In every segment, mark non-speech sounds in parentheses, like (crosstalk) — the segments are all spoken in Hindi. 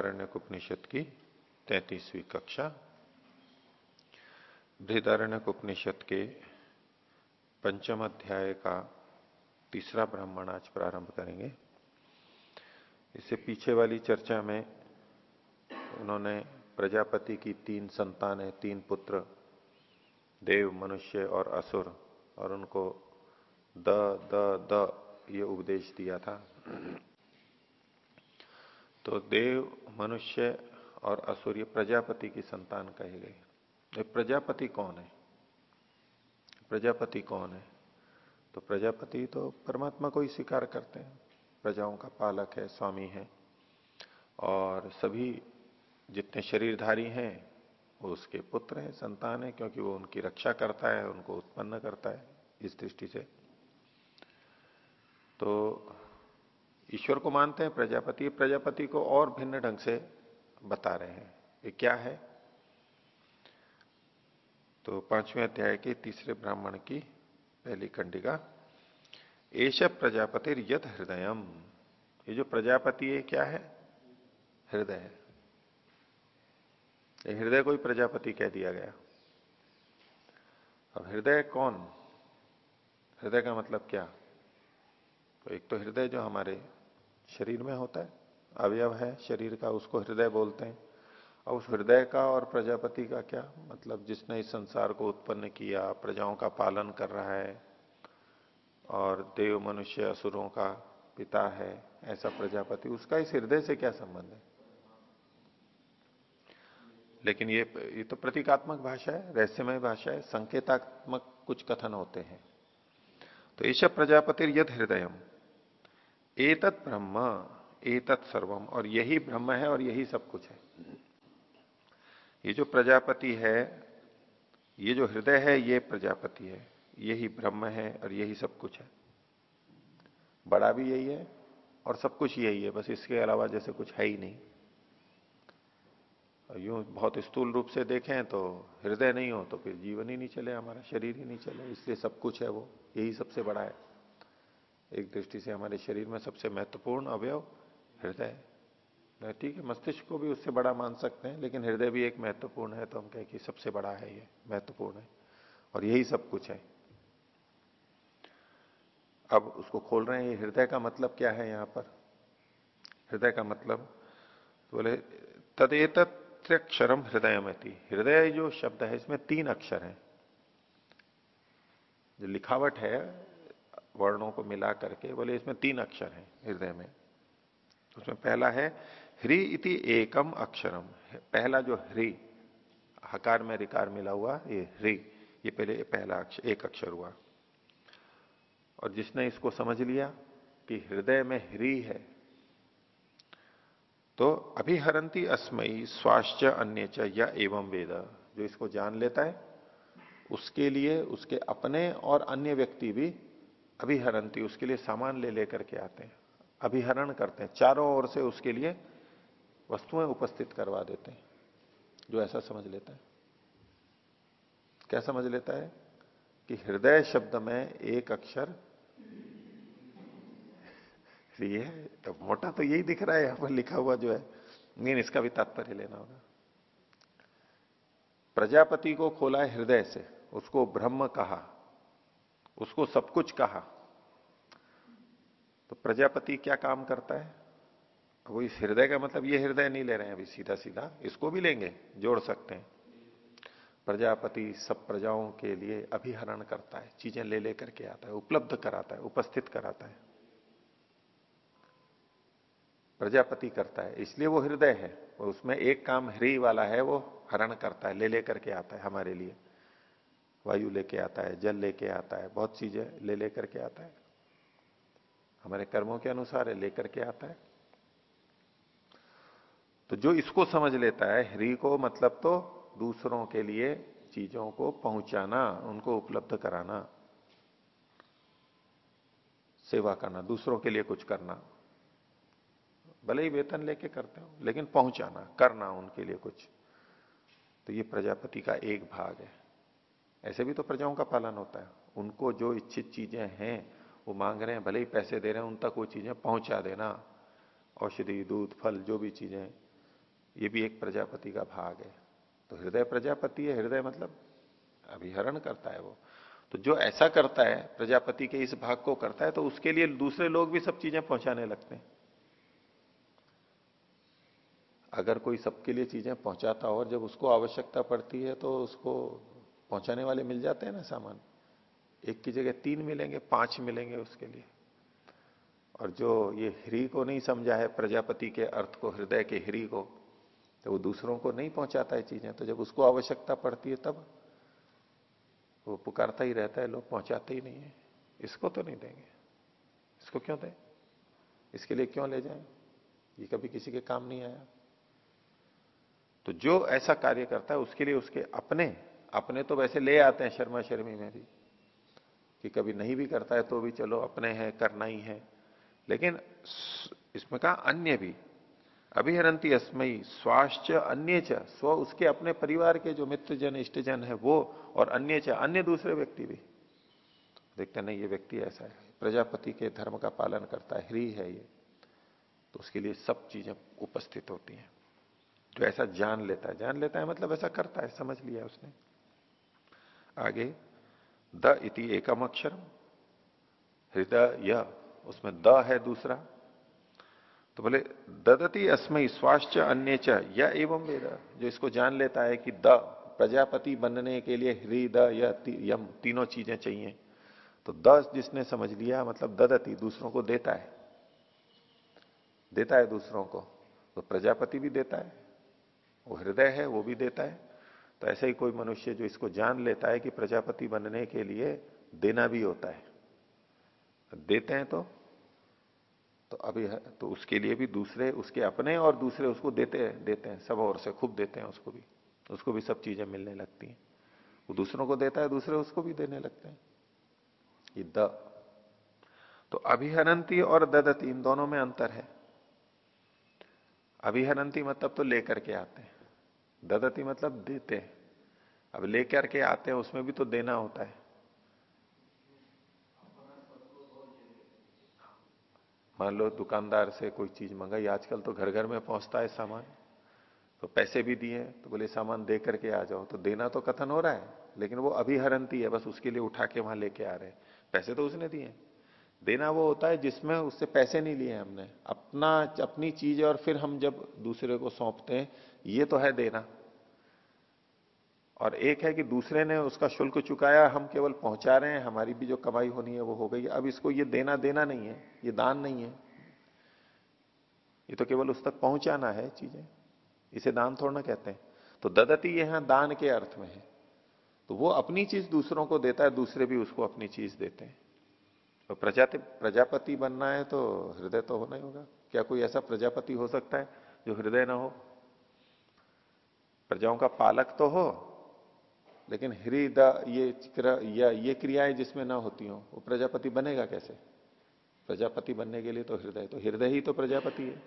बृहदारण्य उपनिषद की तैतीसवीं कक्षा। बृहदारण्य उपनिषद के पंचम अध्याय का तीसरा ब्राह्मण आज प्रारंभ करेंगे। इससे पीछे वाली चर्चा में उन्होंने प्रजापति की तीन संतानें, तीन पुत्र, देव, मनुष्य और असुर, और उनको द द द, ये उपदेश दिया था। तो देव, मनुष्य और असुर प्रजापति की संतान कही गई प्रजापति कौन है? प्रजापति कौन है? तो प्रजापति तो परमात्मा को ही स्वीकार करते हैं। प्रजाओं का पालक है, स्वामी है, और सभी जितने शरीरधारी हैं, वो उसके पुत्र हैं, संतान है, क्योंकि वो उनकी रक्षा करता है, उनको उत्पन्न करता है, इस दृष्टि से। तो ईश्वर को मानते हैं, प्रजापति प्रजापति को और भिन्न ढंग से बता रहे हैं। ये क्या है? तो पाँचवें अध्याय के तीसरे ब्राह्मण की पहली कंडिका एश प्रजापति यद हृदयम। ये जो प्रजापति है, क्या है? हृदय। हृदय को ही प्रजापति कह दिया गया। अब हृदय कौन? हृदय का मतलब क्या? तो एक तो हृदय जो हमारे शरीर में होता है, अवयव है, शरीर का उसको हृदय बोलते हैं। और उस हृदय का और प्रजापति का क्या मतलब? जिसने इस संसार को उत्पन्न किया, प्रजाओं का पालन कर रहा है, और देव, मनुष्य, असुरों का पिता है, ऐसा प्रजापति, उसका इस हृदय से क्या संबंध है? लेकिन ये ये तो प्रतीकात्मक भाषा है, रहस्यमय भाषा है, संकेतात्मक कुछ कथन होते हैं। तो ईश प्रजापति यद हृदयम। एतत् ब्रह्म, एतत् सर्वम, और यही ब्रह्म है और यही सब कुछ है। ये जो प्रजापति है, ये जो हृदय है, ये प्रजापति है। यही ब्रह्म है और यही सब कुछ है। बड़ा भी यही है और सब कुछ यही है, बस इसके अलावा जैसे कुछ है ही नहीं। और यूँ बहुत स्थूल रूप से देखें तो हृदय नहीं हो तो फिर जीवन ही नहीं चले, हमारा शरीर ही नहीं चले, इसलिए सब कुछ है वो, यही सबसे बड़ा है। एक दृष्टि से हमारे शरीर में सबसे महत्वपूर्ण अवयव हृदय ठीक है, मस्तिष्क को भी उससे बड़ा मान सकते हैं, लेकिन हृदय भी एक महत्वपूर्ण है तो हम कहें कि सबसे बड़ा है ये, महत्वपूर्ण है। और यही सब कुछ है। अब उसको खोल रहे हैं, ये हृदय का मतलब क्या है यहाँ पर? हृदय का मतलब तो बोले तदेतक्षरम हृदय में थी हृदय जो शब्द है, इसमें तीन अक्षर हैं। जो लिखावट है वर्णों को मिला करके, बोले इसमें तीन अक्षर हैं हृदय में। उसमें पहला है, ह्री इति एकम अक्षरम। पहला जो ह्री, हकार में रिकार मिला हुआ, ये ह्री, ये पहले, पहला अक्षर, एक अक्षर हुआ। और जिसने इसको समझ लिया कि हृदय में ह्री है तो अभिहरंती अस्मयी स्वास्थ्य अन्य या एवं वेद। जो इसको जान लेता है, उसके लिए, उसके अपने और अन्य व्यक्ति भी अभिहरंती, उसके लिए सामान ले लेकर के आते हैं। अभिहरण करते हैं। चारों ओर से उसके लिए वस्तुएँ उपस्थित करवा देते हैं। जो ऐसा समझ लेता है। क्या समझ लेता है? कि हृदय शब्द में एक अक्षर (laughs) ये तो मोटा तो यही दिख रहा है, यहाँ पर लिखा हुआ जो है। नहीं इसका भी तात्पर्य लेना होगा। प्रजापति को खोला हृदय से, उसको ब्रह्म कहा। उसको सब कुछ कहा। तो प्रजापति क्या काम करता है? वो इस हृदय का मतलब ये हृदय नहीं ले रहे हैं, अभी सीधा सीधा इसको भी लेंगे, जोड़ सकते हैं। प्रजापति सब प्रजाओं के लिए अभिहरण करता है, चीज़ें ले लेकर के आता है, उपलब्ध कराता है, उपस्थित कराता है। प्रजापति करता है, इसलिए वो हृदय है वो उसमें एक काम हृदय वाला है, वो हरण करता है, ले लेकर के आता है हमारे लिए। वायु लेके आता है, जल लेके आता है, बहुत चीज़ें ले लेकर के आता है। हमारे कर्मों के अनुसार है, लेकर के आता है। तो जो इसको समझ लेता है हरि को मतलब तो दूसरों के लिए चीज़ों को पहुंचाना, उनको उपलब्ध कराना, सेवा करना, दूसरों के लिए कुछ करना। भले ही वेतन लेके करते हो, लेकिन पहुंचाना, करना उनके लिए कुछ। तो ये प्रजापति का एक भाग है। ऐसे भी तो प्रजाओं का पालन होता है। उनको जो इच्छित चीज़ें हैं, वो मांग रहे हैं, भले ही पैसे दे रहे हैं, उन तक वो चीज़ें पहुँचा देना। औषधि, दूध, फल, जो भी चीज़ें, ये भी एक प्रजापति का भाग है। तो हृदय प्रजापति है, हृदय मतलब अभिहरण करता है वो। तो जो ऐसा करता है, प्रजापति के इस भाग को करता है तो उसके लिए दूसरे लोग भी सब चीज़ें पहुँचाने लगते हैं। अगर कोई सबके लिए चीज़ें पहुंचाता और जब उसको आवश्यकता पड़ती है तो उसको पहुँचाने वाले मिल जाते हैं ना सामान। एक की जगह तीन मिलेंगे, पाँच मिलेंगे उसके लिए। और जो ये ह्री को नहीं समझा है, प्रजापति के अर्थ को, हृदय के ह्री को तो वो दूसरों को नहीं पहुंचाता है चीज़ें। तो जब उसको आवश्यकता पड़ती है तब वो पुकारता ही रहता है, लोग पहुंचाते ही नहीं है। इसको तो नहीं देंगे। इसको क्यों दें? इसके लिए क्यों ले जाएँ? ये कभी किसी के काम नहीं आया। तो जो ऐसा कार्य करता है, उसके लिए उसके अपने अपने तो वैसे ले आते हैं शर्मा शर्मी में भी, कि कभी नहीं भी करता है तो भी चलो अपने हैं, करना ही है। लेकिन इसमें कहा अन्य भी, अभिहरंती अस्मयी स्वास्थ्य अन्य च, स्व उसके अपने परिवार के जो मित्र जन इष्टजन है वो, और अन्य च, अन्य दूसरे व्यक्ति भी। देखते नहीं, ये व्यक्ति ऐसा है, प्रजापति के धर्म का पालन करता है, ह्री है ये। तो उसके लिए सब चीज़ें उपस्थित होती हैं। जो ऐसा जान लेता है, जान लेता है मतलब ऐसा करता है, समझ लिया उसने। आगे, द इति एकम अक्षर हृदय य, उसमें द है दूसरा। तो बोले, ददती अस्मय स्वास्थ्य अन्य च, या एवं वेद, जो इसको जान लेता है कि द, प्रजापति बनने के लिए हृदय यम, तीनों चीज़ें चाहिए। तो द जिसने समझ लिया मतलब ददती दूसरों को देता है। देता है दूसरों को तो प्रजापति भी देता है, वो हृदय है, वो भी देता है। तो ऐसे ही कोई मनुष्य जो इसको जान लेता है कि प्रजापति बनने के लिए देना भी होता है। देते हैं तो तो अभी तो उसके लिए भी दूसरे, उसके अपने और दूसरे उसको देते देते हैं, सब और से खूब देते हैं उसको भी। उसको भी सब चीज़ें मिलने लगती हैं। वो दूसरों को देता है, दूसरे उसको भी देने लगते हैं। ये द। तो अभिहरंती और ददती, इन दोनों में अंतर है। अभिहरंती मतलब तो लेकर के आते हैं। ददती मतलब देते हैं। अब लेकर के आते हैं, उसमें भी तो देना होता है। मान लो दुकानदार से कोई चीज़ मंगाई, आजकल तो घर घर में पहुँचता है सामान। तो पैसे भी दिए तो बोले, सामान दे करके आ जाओ। तो देना तो कथन हो रहा है, लेकिन वो अभी अभिहरंती है, बस उसके लिए उठा के वहाँ लेके आ रहे हैं। पैसे तो उसने दिए। देना वो होता है जिसमें उससे पैसे नहीं लिए हमने। अपना, अपनी चीज़ और फिर हम जब दूसरे को सौंपते हैं, ये तो है देना। और एक है कि दूसरे ने उसका शुल्क चुकाया, हम केवल पहुँचा रहे हैं, हमारी भी जो कमाई होनी है वो हो गई अब इसको ये देना देना नहीं है, ये दान नहीं है। ये तो केवल उस तक पहुंचाना है चीज़ें। इसे दान थोड़ा कहते हैं। तो ददती यहाँ दान के अर्थ में है। तो वो अपनी चीज़ दूसरों को देता है, दूसरे भी उसको अपनी चीज़ देते हैं। तो प्रजाति, प्रजापति बनना है तो हृदय तो होना ही होगा। क्या कोई ऐसा प्रजापति हो सकता है जो हृदय ना हो? प्रजाओं का पालक तो हो, लेकिन हृदय ये या, ये क्रियाएँ जिसमें ना होती हो, वो प्रजापति बनेगा कैसे? प्रजापति बनने के लिए तो हृदय तो हृदय ही तो प्रजापति है।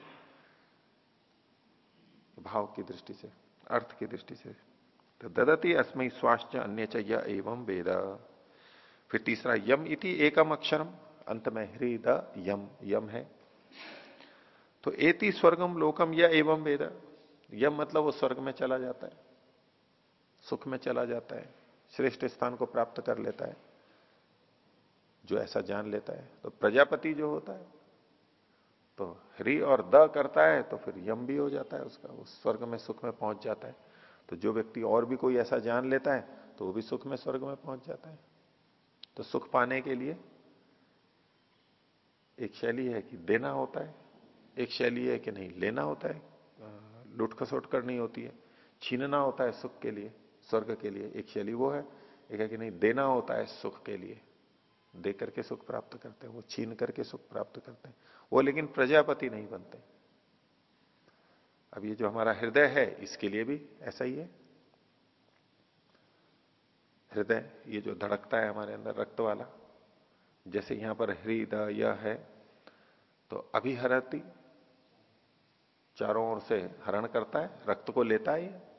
भाव की दृष्टि से, अर्थ की दृष्टि से। तो ददती अस्मय स्वास्थ्य अन्य एवं वेद। फिर तीसरा, यम इति एकम अक्षरम। अंत में हृद यम यम है। तो एति स्वर्गम लोकम, या एवं वेद। यम मतलब वो स्वर्ग में चला जाता है, सुख में चला जाता है, श्रेष्ठ स्थान को प्राप्त कर लेता है, जो ऐसा जान लेता है। तो प्रजापति जो होता है तो हरि और द करता है तो फिर यम भी हो जाता है उसका, वो स्वर्ग में, सुख में पहुँच जाता है। तो जो व्यक्ति और भी कोई ऐसा जान लेता है तो वो भी सुख में, स्वर्ग में पहुँच जाता है। तो सुख पाने के लिए एक शैली है कि देना होता है, एक शैली है कि नहीं, लेना होता है। लुट खसोट करनी होती है, छीनना होता है सुख के लिए, स्वर्ग के लिए, एक शैली वो है। एक है कि नहीं, देना होता है सुख के लिए। दे करके सुख प्राप्त करते हैं, वो छीन करके सुख प्राप्त करते हैं। वो लेकिन प्रजापति नहीं बनते। अब ये जो हमारा हृदय है, इसके लिए भी ऐसा ही है। हृदय, ये जो धड़कता है हमारे अंदर रक्त वाला, जैसे यहाँ पर हृदय है तो अभिहरती चारों ओर से हरण करता है, रक्त को लेता है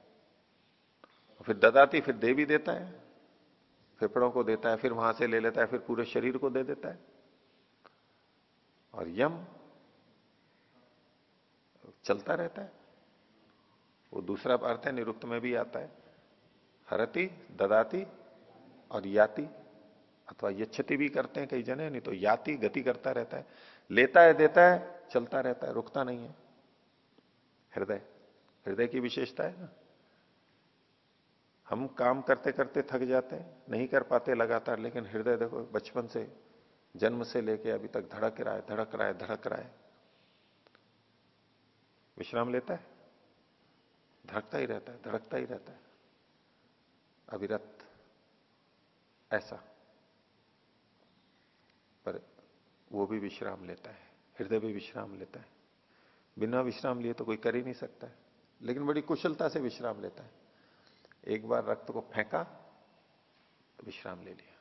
फिर ददाती, फिर दे भी देता है, फेफड़ों को देता है, फिर वहाँ से ले लेता है, फिर पूरे शरीर को दे देता है। और यम चलता रहता है। वो दूसरा अर्थ है, निरुक्त में भी आता है। हरती, ददाती और याति, अथवा यक्षति भी करते हैं कई जने, नहीं तो याति गति करता रहता है। लेता है, देता है, चलता रहता है, रुकता नहीं है। हृदय हृदय की विशेषता है ना? हम काम करते करते थक जाते हैं, नहीं कर पाते लगातार, लेकिन हृदय देखो, बचपन से, जन्म से लेके अभी तक धड़क रहा है, धड़क रहा है, धड़क रहा है। विश्राम लेता है, धड़कता ही रहता है, धड़कता ही रहता है। अविरत ऐसा। पर वो भी विश्राम लेता है, हृदय भी विश्राम लेता है। बिना विश्राम लिए तो कोई कर ही नहीं सकता है, लेकिन बड़ी कुशलता से विश्राम लेता है। एक बार रक्त को फेंका तो विश्राम ले लिया।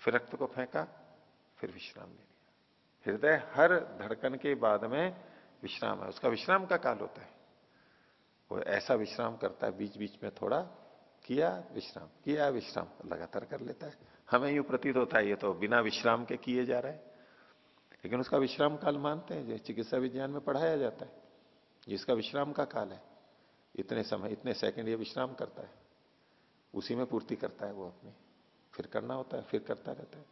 फिर रक्त को फेंका, फिर विश्राम ले लिया। हृदय हर धड़कन के बाद में विश्राम है, उसका विश्राम का काल होता है। वो ऐसा विश्राम करता है बीच बीच में थोड़ा किया विश्राम किया विश्राम, लगातार कर लेता है। हमें यूँ प्रतीत होता है, ये तो बिना विश्राम के किए जा रहा है। लेकिन उसका विश्राम काल मानते हैं जैसे चिकित्सा विज्ञान में पढ़ाया जाता है, जिसका विश्राम का काल है, इतने समय, इतने सेकंड ये विश्राम करता है। उसी में पूर्ति करता है वो अपनी। फिर करना होता है, फिर करता रहता है।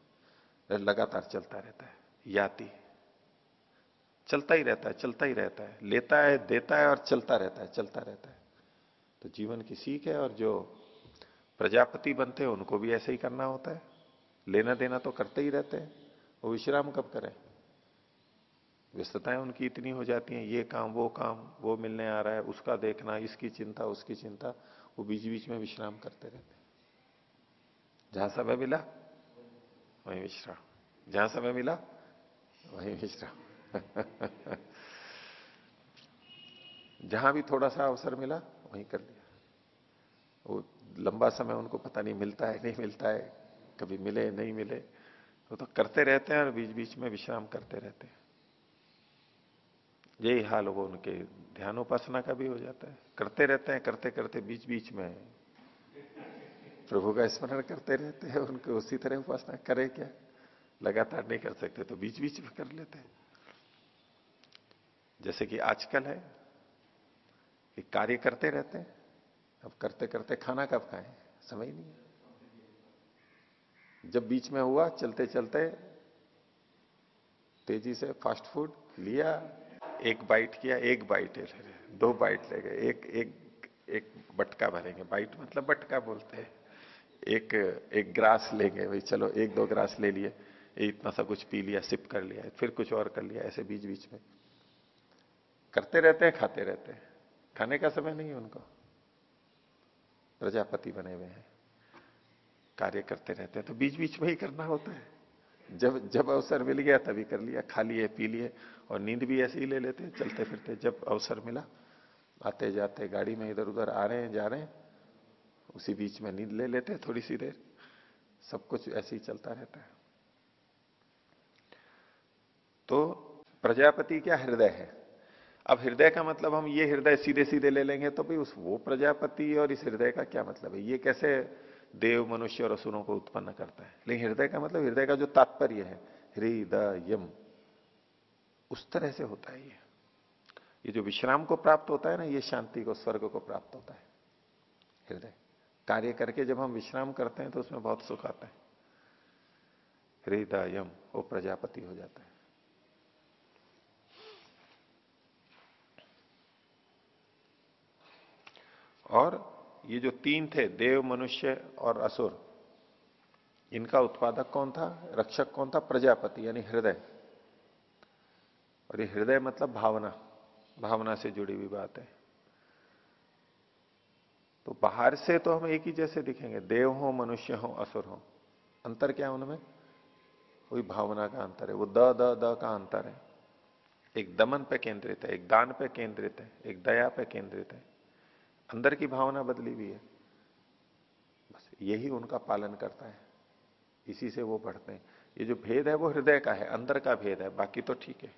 लगातार चलता रहता है, याति चलता ही रहता है, चलता ही रहता है। लेता है, देता है और चलता रहता है, चलता रहता है। तो जीवन की सीख है और जो प्रजापति बनते हैं, उनको भी ऐसे ही करना होता है। लेना देना तो करते ही रहते हैं। वो विश्राम कब करें? व्यस्तताएँ उनकी इतनी हो जाती हैं, ये काम, वो काम, वो मिलने आ रहा है, उसका देखना, इसकी चिंता, उसकी चिंता, वो बीच बीच में विश्राम करते रहते हैं। जहाँ समय मिला, वहीं विश्राम। जहाँ समय मिला, वहीं विश्राम। (laughs) जहाँ भी थोड़ा सा अवसर मिला, वहीं कर लिया वो लंबा समय उनको पता नहीं, मिलता है, नहीं मिलता है, कभी मिले, नहीं मिले, वो तो करते रहते हैं और बीच बीच में विश्राम करते रहते हैं। यही हाल वो उनके ध्यान उपासना का भी हो जाता है। करते रहते हैं, करते करते बीच बीच में प्रभु का स्मरण करते रहते हैं, उनके उसी तरह उपासना करे क्या? लगातार नहीं कर सकते तो बीच बीच में कर लेते हैं। जैसे कि आजकल है कि कार्य करते रहते हैं अब करते करते खाना कब खाएँ? समय नहीं जब बीच में हुआ, चलते चलते तेज़ी से फास्ट फ़ूड लिया, एक बाइट किया, एक बाइट ले रहे दो बाइट ले गए, एक एक एक बटका भरेंगे। बाइट मतलब बटका बोलते हैं। एक एक ग्रास लेंगे, भाई चलो, एक, दो ग्रास ले लिए। इतना सा कुछ पी लिया सिप कर लिया, फिर कुछ और कर लिया, ऐसे बीच बीच में। करते रहते हैं, खाते रहते हैं। खाने का समय नहीं है उनको। प्रजापति बने हुए हैं। कार्य करते रहते हैं तो बीच बीच में ही करना होता है। जब जब अवसर मिल गया तभी कर लिया, खा लिए, पी लिए, और नींद भी ऐसे ही ले लेते हैं चलते फिरते जब अवसर मिला आते जाते गाड़ी में इधर उधर आ रहे हैं, जा रहे हैं, उसी बीच में नींद ले लेते हैं थोड़ी सी देर, सब कुछ ऐसे ही चलता रहता है। तो प्रजापति क्या हृदय है? अब हृदय का मतलब हम ये हृदय सीधे सीधे ले लेंगे तो भाई उस वो प्रजापति और इस हृदय का क्या मतलब है? ये कैसे देव, मनुष्य और असुरों को उत्पन्न करता है? लेकिन हृदय का मतलब हृदय का जो तात्पर्य है, हृदयम, उस तरह से होता है ये। ये जो विश्राम को प्राप्त होता है ना, ये शांति को, स्वर्ग को प्राप्त होता है। हृदय। कार्य करके जब हम विश्राम करते हैं तो उसमें बहुत सुख आता है। हृदयम, वो प्रजापति हो जाता है। और ये जो तीन थे, देव, मनुष्य और असुर, इनका उत्पादक कौन था? रक्षक कौन था? प्रजापति, यानी हृदय। और ये हृदय मतलब भावना। भावना से जुड़ी हुई बात है। तो बाहर से तो हम एक ही जैसे दिखेंगे। देव हो, मनुष्य हो, असुर हो। अंतर क्या है उनमें? कोई भावना का अंतर है। वो द द द का अंतर है। एक दमन पे केंद्रित है, एक दान पे केंद्रित है, एक दया पे केंद्रित है। अंदर की भावना बदली हुई है। बस यही उनका पालन करता है। इसी से वो पढ़ते हैं। ये जो भेद है वो हृदय का है, अंदर का भेद है, बाकी तो ठीक है।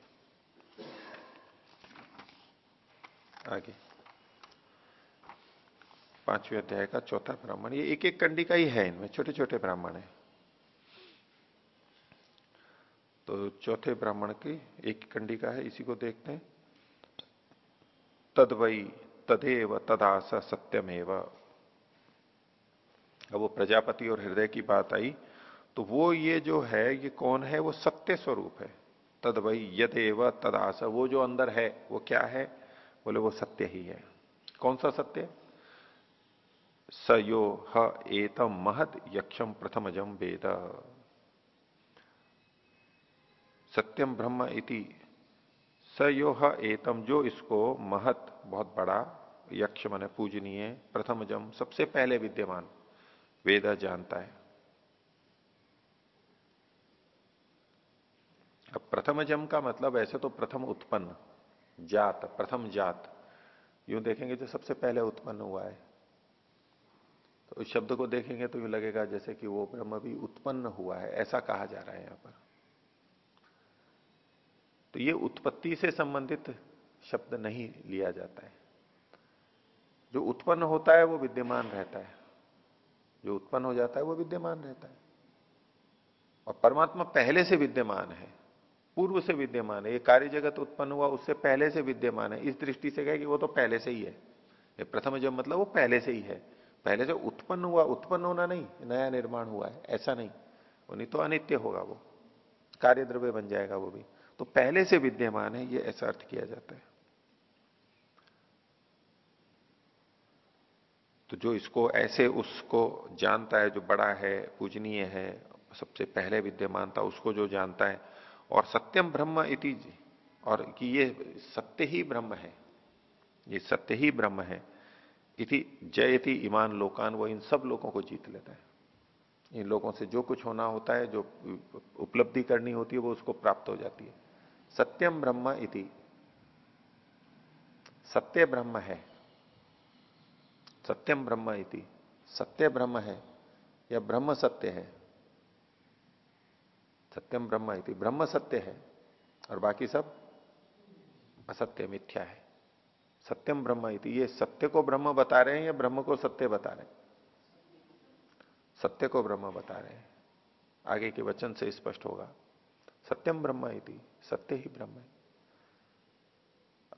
आगे। पाँचवें अध्याय का चौथा ब्राह्मण, ये एक एक कंडी का ही है इनमें छोटे छोटे ब्राह्मण है। तो चौथे ब्राह्मण की एक कंडी का है, इसी को देखते हैं। तदवई तदेव तदास सत्यमेव। अब वो प्रजापति और हृदय की बात आई तो वो ये जो है, ये कौन है? वो सत्य स्वरूप है। तद वही यदेव तदास। वो जो अंदर है, वो क्या है? बोले, वो सत्य ही है। कौन सा सत्य? स यो ह एतम महद यक्षम प्रथमजम वेद। सत्यम ब्रह्म इति। स यो ह एतम, जो इसको महत बहुत बड़ा यक्ष मन पूजनीय प्रथम जम सबसे पहले विद्यमान। वेद जानता है। अब प्रथम जम का मतलब ऐसे तो प्रथम उत्पन्न, जात, प्रथम जात। यूँ देखेंगे जो सबसे पहले उत्पन्न हुआ है। तो इस शब्द को देखेंगे तो यूँ लगेगा जैसे कि वो ब्रह्म भी उत्पन्न हुआ है, ऐसा कहा जा रहा है यहाँ पर। तो ये उत्पत्ति से संबंधित शब्द नहीं लिया जाता है। जो उत्पन्न होता है, वो विद्यमान रहता है। जो उत्पन्न हो जाता है, वो विद्यमान रहता है। और परमात्मा पहले से विद्यमान है, पूर्व से विद्यमान है। ये कार्य जगत उत्पन्न हुआ, उससे पहले से विद्यमान है। इस दृष्टि से कहे कि वो तो पहले से ही है। ये प्रथम जब मतलब वो पहले से ही है। पहले से उत्पन्न हुआ, उत्पन्न होना नहीं, नया निर्माण हुआ है, ऐसा नहीं। नहीं तो अनित्य होगा वो। कार्य द्रव्य बन जाएगा वो भी। तो पहले से विद्यमान है, ये ऐसा अर्थ किया जाता है। तो जो इसको, ऐसे उसको जानता है जो बड़ा है, पूजनीय है, सबसे पहले विद्यमान था, उसको जो जानता है, और सत्यम ब्रह्म इति और कि ये सत्य ही ब्रह्म है, ये सत्य ही ब्रह्म है, इति जयति ईमान लोकान, वो इन सब लोगों को जीत लेता है। इन लोगों से जो कुछ होना होता है, जो उपलब्धि करनी होती है, वो उसको प्राप्त हो जाती है। सत्यम ब्रह्म इति, सत्य ब्रह्म है। सत्यम ब्रह्म इति। सत्य ब्रह्म है, या ब्रह्म सत्य है? सत्यम ब्रह्म इति। ब्रह्म सत्य है, और बाकी सब असत्य, मिथ्या है। सत्यम ब्रह्म इति। ये सत्य को ब्रह्म बता रहे हैं या ब्रह्म को सत्य बता रहे हैं? सत्य को ब्रह्म बता रहे हैं। आगे के वचन से स्पष्ट होगा। सत्यम ब्रह्म इति। सत्य ही ब्रह्म है।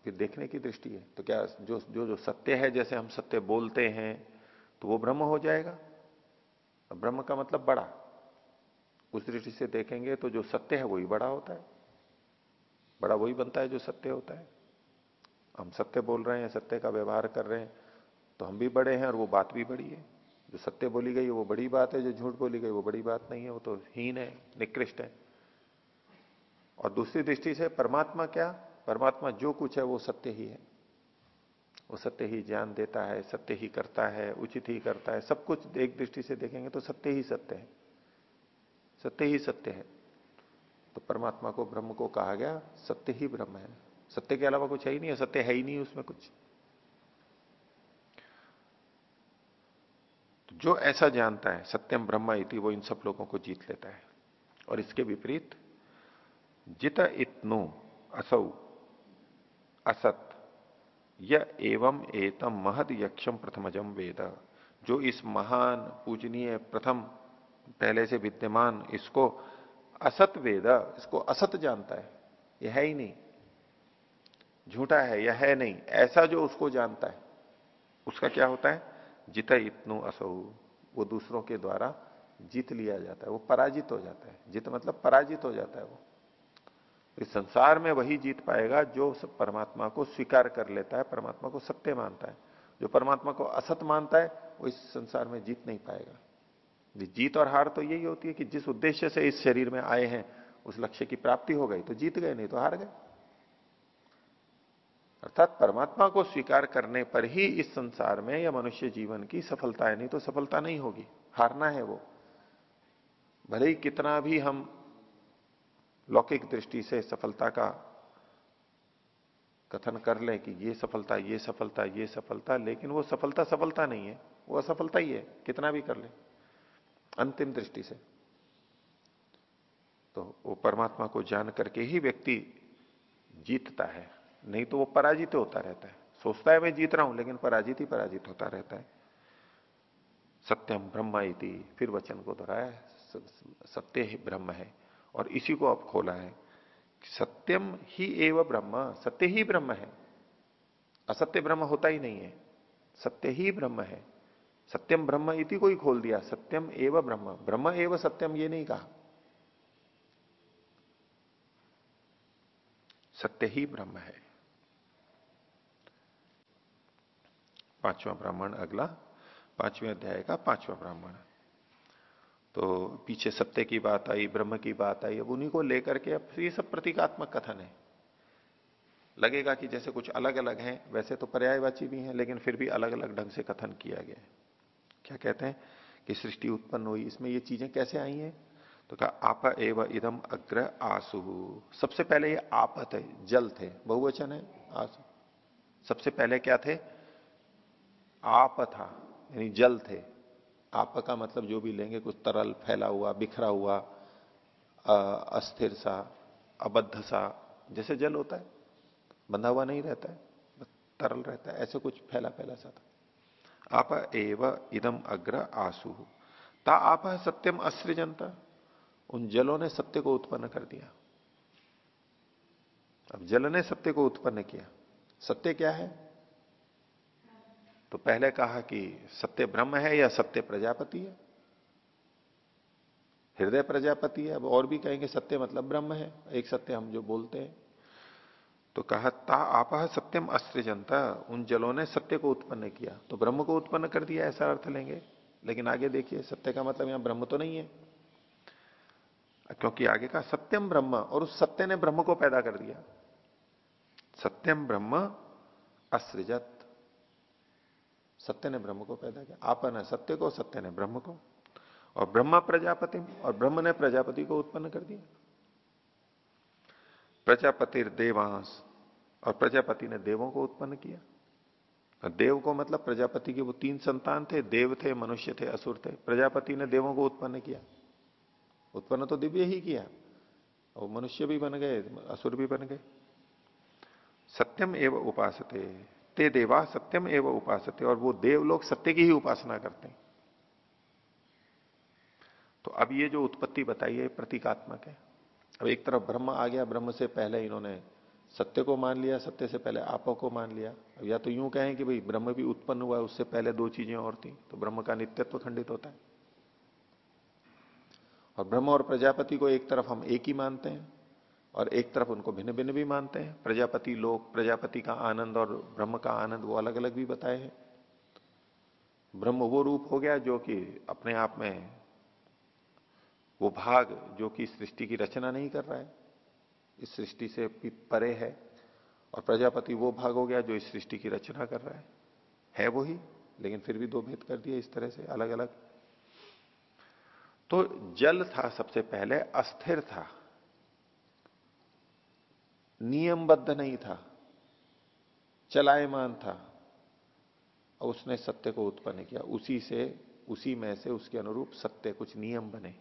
अभी देखने की दृष्टि है। तो क्या जो जो जो सत्य है, जैसे हम सत्य बोलते हैं तो वो ब्रह्म हो जाएगा? ब्रह्म का मतलब बड़ा। उस दृष्टि से देखेंगे तो जो सत्य है, वही बड़ा होता है। बड़ा वही बनता है जो सत्य होता है। हम सत्य बोल रहे हैं, सत्य का व्यवहार कर रहे हैं तो हम भी बड़े हैं और वो बात भी बड़ी है। जो सत्य बोली गई, वो बड़ी बात है, जो झूठ बोली गई, वो बड़ी बात नहीं है, वो तो हीन है, निकृष्ट है। और दूसरी दृष्टि से परमात्मा क्या? परमात्मा जो कुछ है वो सत्य ही है। वो सत्य ही ज्ञान देता है, सत्य ही करता है, उचित ही करता है। सब कुछ एक दृष्टि से देखेंगे तो सत्य ही सत्य है। सत्य ही सत्य है। तो परमात्मा को, ब्रह्म को कहा गया, सत्य ही ब्रह्म है। सत्य के अलावा कुछ है ही नहीं है सत्य है ही नहीं उसमें कुछ। तो जो ऐसा जानता है, सत्यम ब्रह्म इति, वो इन सब लोगों को जीत लेता है। और इसके विपरीत, जित इतनु असौ असत। य एवं एतम महद यक्षम प्रथमजम वेद। जो इस महान, पूजनीय, प्रथम, पहले से विद्यमान, इसको असत वेद, इसको असत जानता है। यह है ही नहीं। झूठा है, यह है नहीं। ऐसा जो उसको जानता है, उसका क्या होता है? जित इतनु असहु वो दूसरों के द्वारा जीत लिया जाता है। वो पराजित हो जाता है। जित मतलब पराजित हो जाता है वो। इस संसार में वही जीत पाएगा जो परमात्मा को स्वीकार कर लेता है, परमात्मा को सत्य मानता है। जो परमात्मा को असत मानता है, वो इस संसार में जीत नहीं पाएगा। जीत और हार तो यही होती है कि जिस उद्देश्य से इस शरीर में आए हैं, उस लक्ष्य की प्राप्ति हो गई तो जीत गए, नहीं तो हार गए। अर्थात परमात्मा को स्वीकार करने पर ही इस संसार में या मनुष्य जीवन की सफलता है, नहीं तो सफलता नहीं होगी। हारना है वो। भले ही कितना भी हम लौकिक दृष्टि से सफलता का कथन कर लें कि ये सफलता ये सफलता ये सफलता, लेकिन वो सफलता सफलता नहीं है, वो असफलता ही है, कितना भी कर ले। अंतिम दृष्टि से। तो वो परमात्मा को जान करके ही व्यक्ति जीतता है, नहीं तो वो पराजित होता रहता है। सोचता है, मैं जीत रहा हूँ, लेकिन पराजित ही पराजित होता रहता है। सत्यम ब्रह्म इति, फिर वचन को दोहराया सत्य ही ब्रह्म है। और इसी को अब खोला है सत्यम ही एव ब्रह्म, सत्य ही ब्रह्म है। असत्य ब्रह्म होता ही नहीं है, सत्य ही ब्रह्म है। सत्यम ब्रह्म इति कोई खोल दिया, सत्यम एव ब्रह्म ब्रह्म एव सत्यम ये नहीं कहा। सत्य ही ब्रह्म है। पांचवा ब्राह्मण अगला, पाँचवें अध्याय का पांचवा ब्राह्मण। तो पीछे सत्य की बात आई, ब्रह्म की बात आई, अब उन्हीं को लेकर के अब ये सब प्रतीकात्मक कथन है। लगेगा कि जैसे कुछ अलग अलग हैं, वैसे तो पर्यायवाची भी हैं, लेकिन फिर भी अलग अलग ढंग से कथन किया गया है। क्या कहते हैं कि सृष्टि उत्पन्न हुई, इसमें ये चीज़ें कैसे आई हैं? तो कहा, आप एव इदम अग्र आसु। सबसे पहले ये आप थे जल थे। बहुवचन है, आसु। सबसे पहले क्या थे? आप था यानी जल थे। आप का मतलब जो भी लेंगे, कुछ तरल फैला हुआ, बिखरा हुआ अस्थिर सा, अबद्ध सा, जैसे जल होता है, बंधा हुआ नहीं रहता है तरल रहता है, ऐसे कुछ फैला फैला सा था। आप एव इदम अग्र आसु। ता आप सत्यम अस्त्रजनता, उन जलों ने सत्य को उत्पन्न कर दिया। अब जल ने सत्य को उत्पन्न किया। सत्य क्या है? तो पहले कहा कि सत्य ब्रह्म है या सत्य प्रजापति है? हृदय प्रजापति है, अब और भी कहेंगे सत्य मतलब ब्रह्म है, एक सत्य हम जो बोलते हैं। तो कहा, ता आप सत्यम अस्त्र जनता उन जलों ने सत्य को उत्पन्न किया। तो ब्रह्म को उत्पन्न कर दिया, ऐसा अर्थ लेंगे। लेकिन आगे देखिए, सत्य का मतलब यहाँ ब्रह्म तो नहीं है। क्योंकि आगे का सत्यम ब्रह्म, और उस सत्य ने ब्रह्म को पैदा कर दिया। सत्यम ब्रह्म असृजत सत्य ने ब्रह्म को पैदा किया। आपन है सत्य को, सत्य ने ब्रह्म को। और ब्रह्मा प्रजापति, और ब्रह्म ने प्रजापति को उत्पन्न कर दिया। प्रजापति देवांश, और प्रजापति ने देवों को उत्पन्न किया। देव को मतलब प्रजापति के वो तीन संतान थे, देव थे, मनुष्य थे, असुर थे। प्रजापति ने देवों को उत्पन्न किया। उत्पन्न तो दिव्य ही किया। और मनुष्य भी बन गए, असुर भी बन गए। सत्यम एवं उपासते। ते देवा सत्यम एवं उपासते, और वो देव लोग सत्य की ही उपासना करते हैं। तो अब ये जो उत्पत्ति बताई है प्रतीकात्मक है। अब एक तरफ़ ब्रह्म आ गया, ब्रह्म से पहले इन्होंने सत्य को मान लिया, सत्य से पहले आपो को मान लिया। अब या तो यूँ कहें कि भाई ब्रह्म भी उत्पन्न हुआ है उससे पहले दो चीज़ें और थी तो ब्रह्म का नित्यत्व खंडित होता है। और ब्रह्म और प्रजापति को एक तरफ़ हम एक ही मानते हैं और एक तरफ़ उनको भिन्न भिन्न भी मानते हैं। प्रजापति लोग प्रजापति का आनंद और ब्रह्म का आनंद वो अलग अलग भी बताए हैं। ब्रह्म वो रूप हो गया जो कि अपने आप में वो भाग जो कि सृष्टि की रचना नहीं कर रहा है। इस सृष्टि से परे है और प्रजापति वो भाग हो गया जो इस सृष्टि की रचना कर रहा है। है वो ही, लेकिन फिर भी दो भेद कर दिए इस तरह से अलग अलग तो जल था सबसे पहले, अस्थिर था। नियमबद्ध नहीं था, चलायमान था, और उसने सत्य को उत्पन्न किया। उसी से, उसी में से उसके अनुरूप सत्य कुछ नियम बने।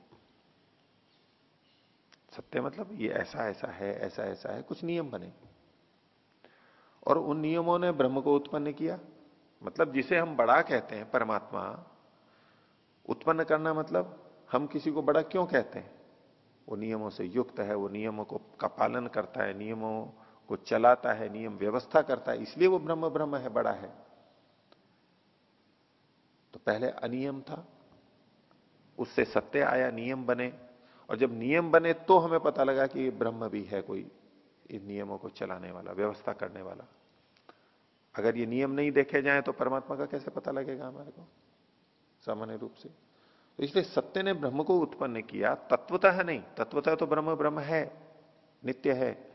सत्य मतलब ये ऐसा ऐसा है, ऐसा ऐसा है, कुछ नियम बने। और उन नियमों ने ब्रह्म को उत्पन्न किया। मतलब जिसे हम बड़ा कहते हैं, परमात्मा, उत्पन्न करना मतलब हम किसी को बड़ा क्यों कहते हैं? वो नियमों से युक्त है, वो नियमों को का पालन करता है, नियमों को चलाता है, नियम व्यवस्था करता है, इसलिए वो ब्रह्म ब्रह्म है, बड़ा है। तो पहले अनियम था, उससे सत्य आया, नियम बने, और जब नियम बने तो हमें पता लगा कि ब्रह्म भी है कोई, इन नियमों को चलाने वाला, व्यवस्था करने वाला। अगर ये नियम नहीं देखे जाए तो परमात्मा का कैसे पता लगेगा हमारे को? सामान्य रूप से। इसलिए सत्य ने ब्रह्म को उत्पन्न किया, तत्वतः नहीं, तत्वतः तो ब्रह्म ब्रह्म है, नित्य है।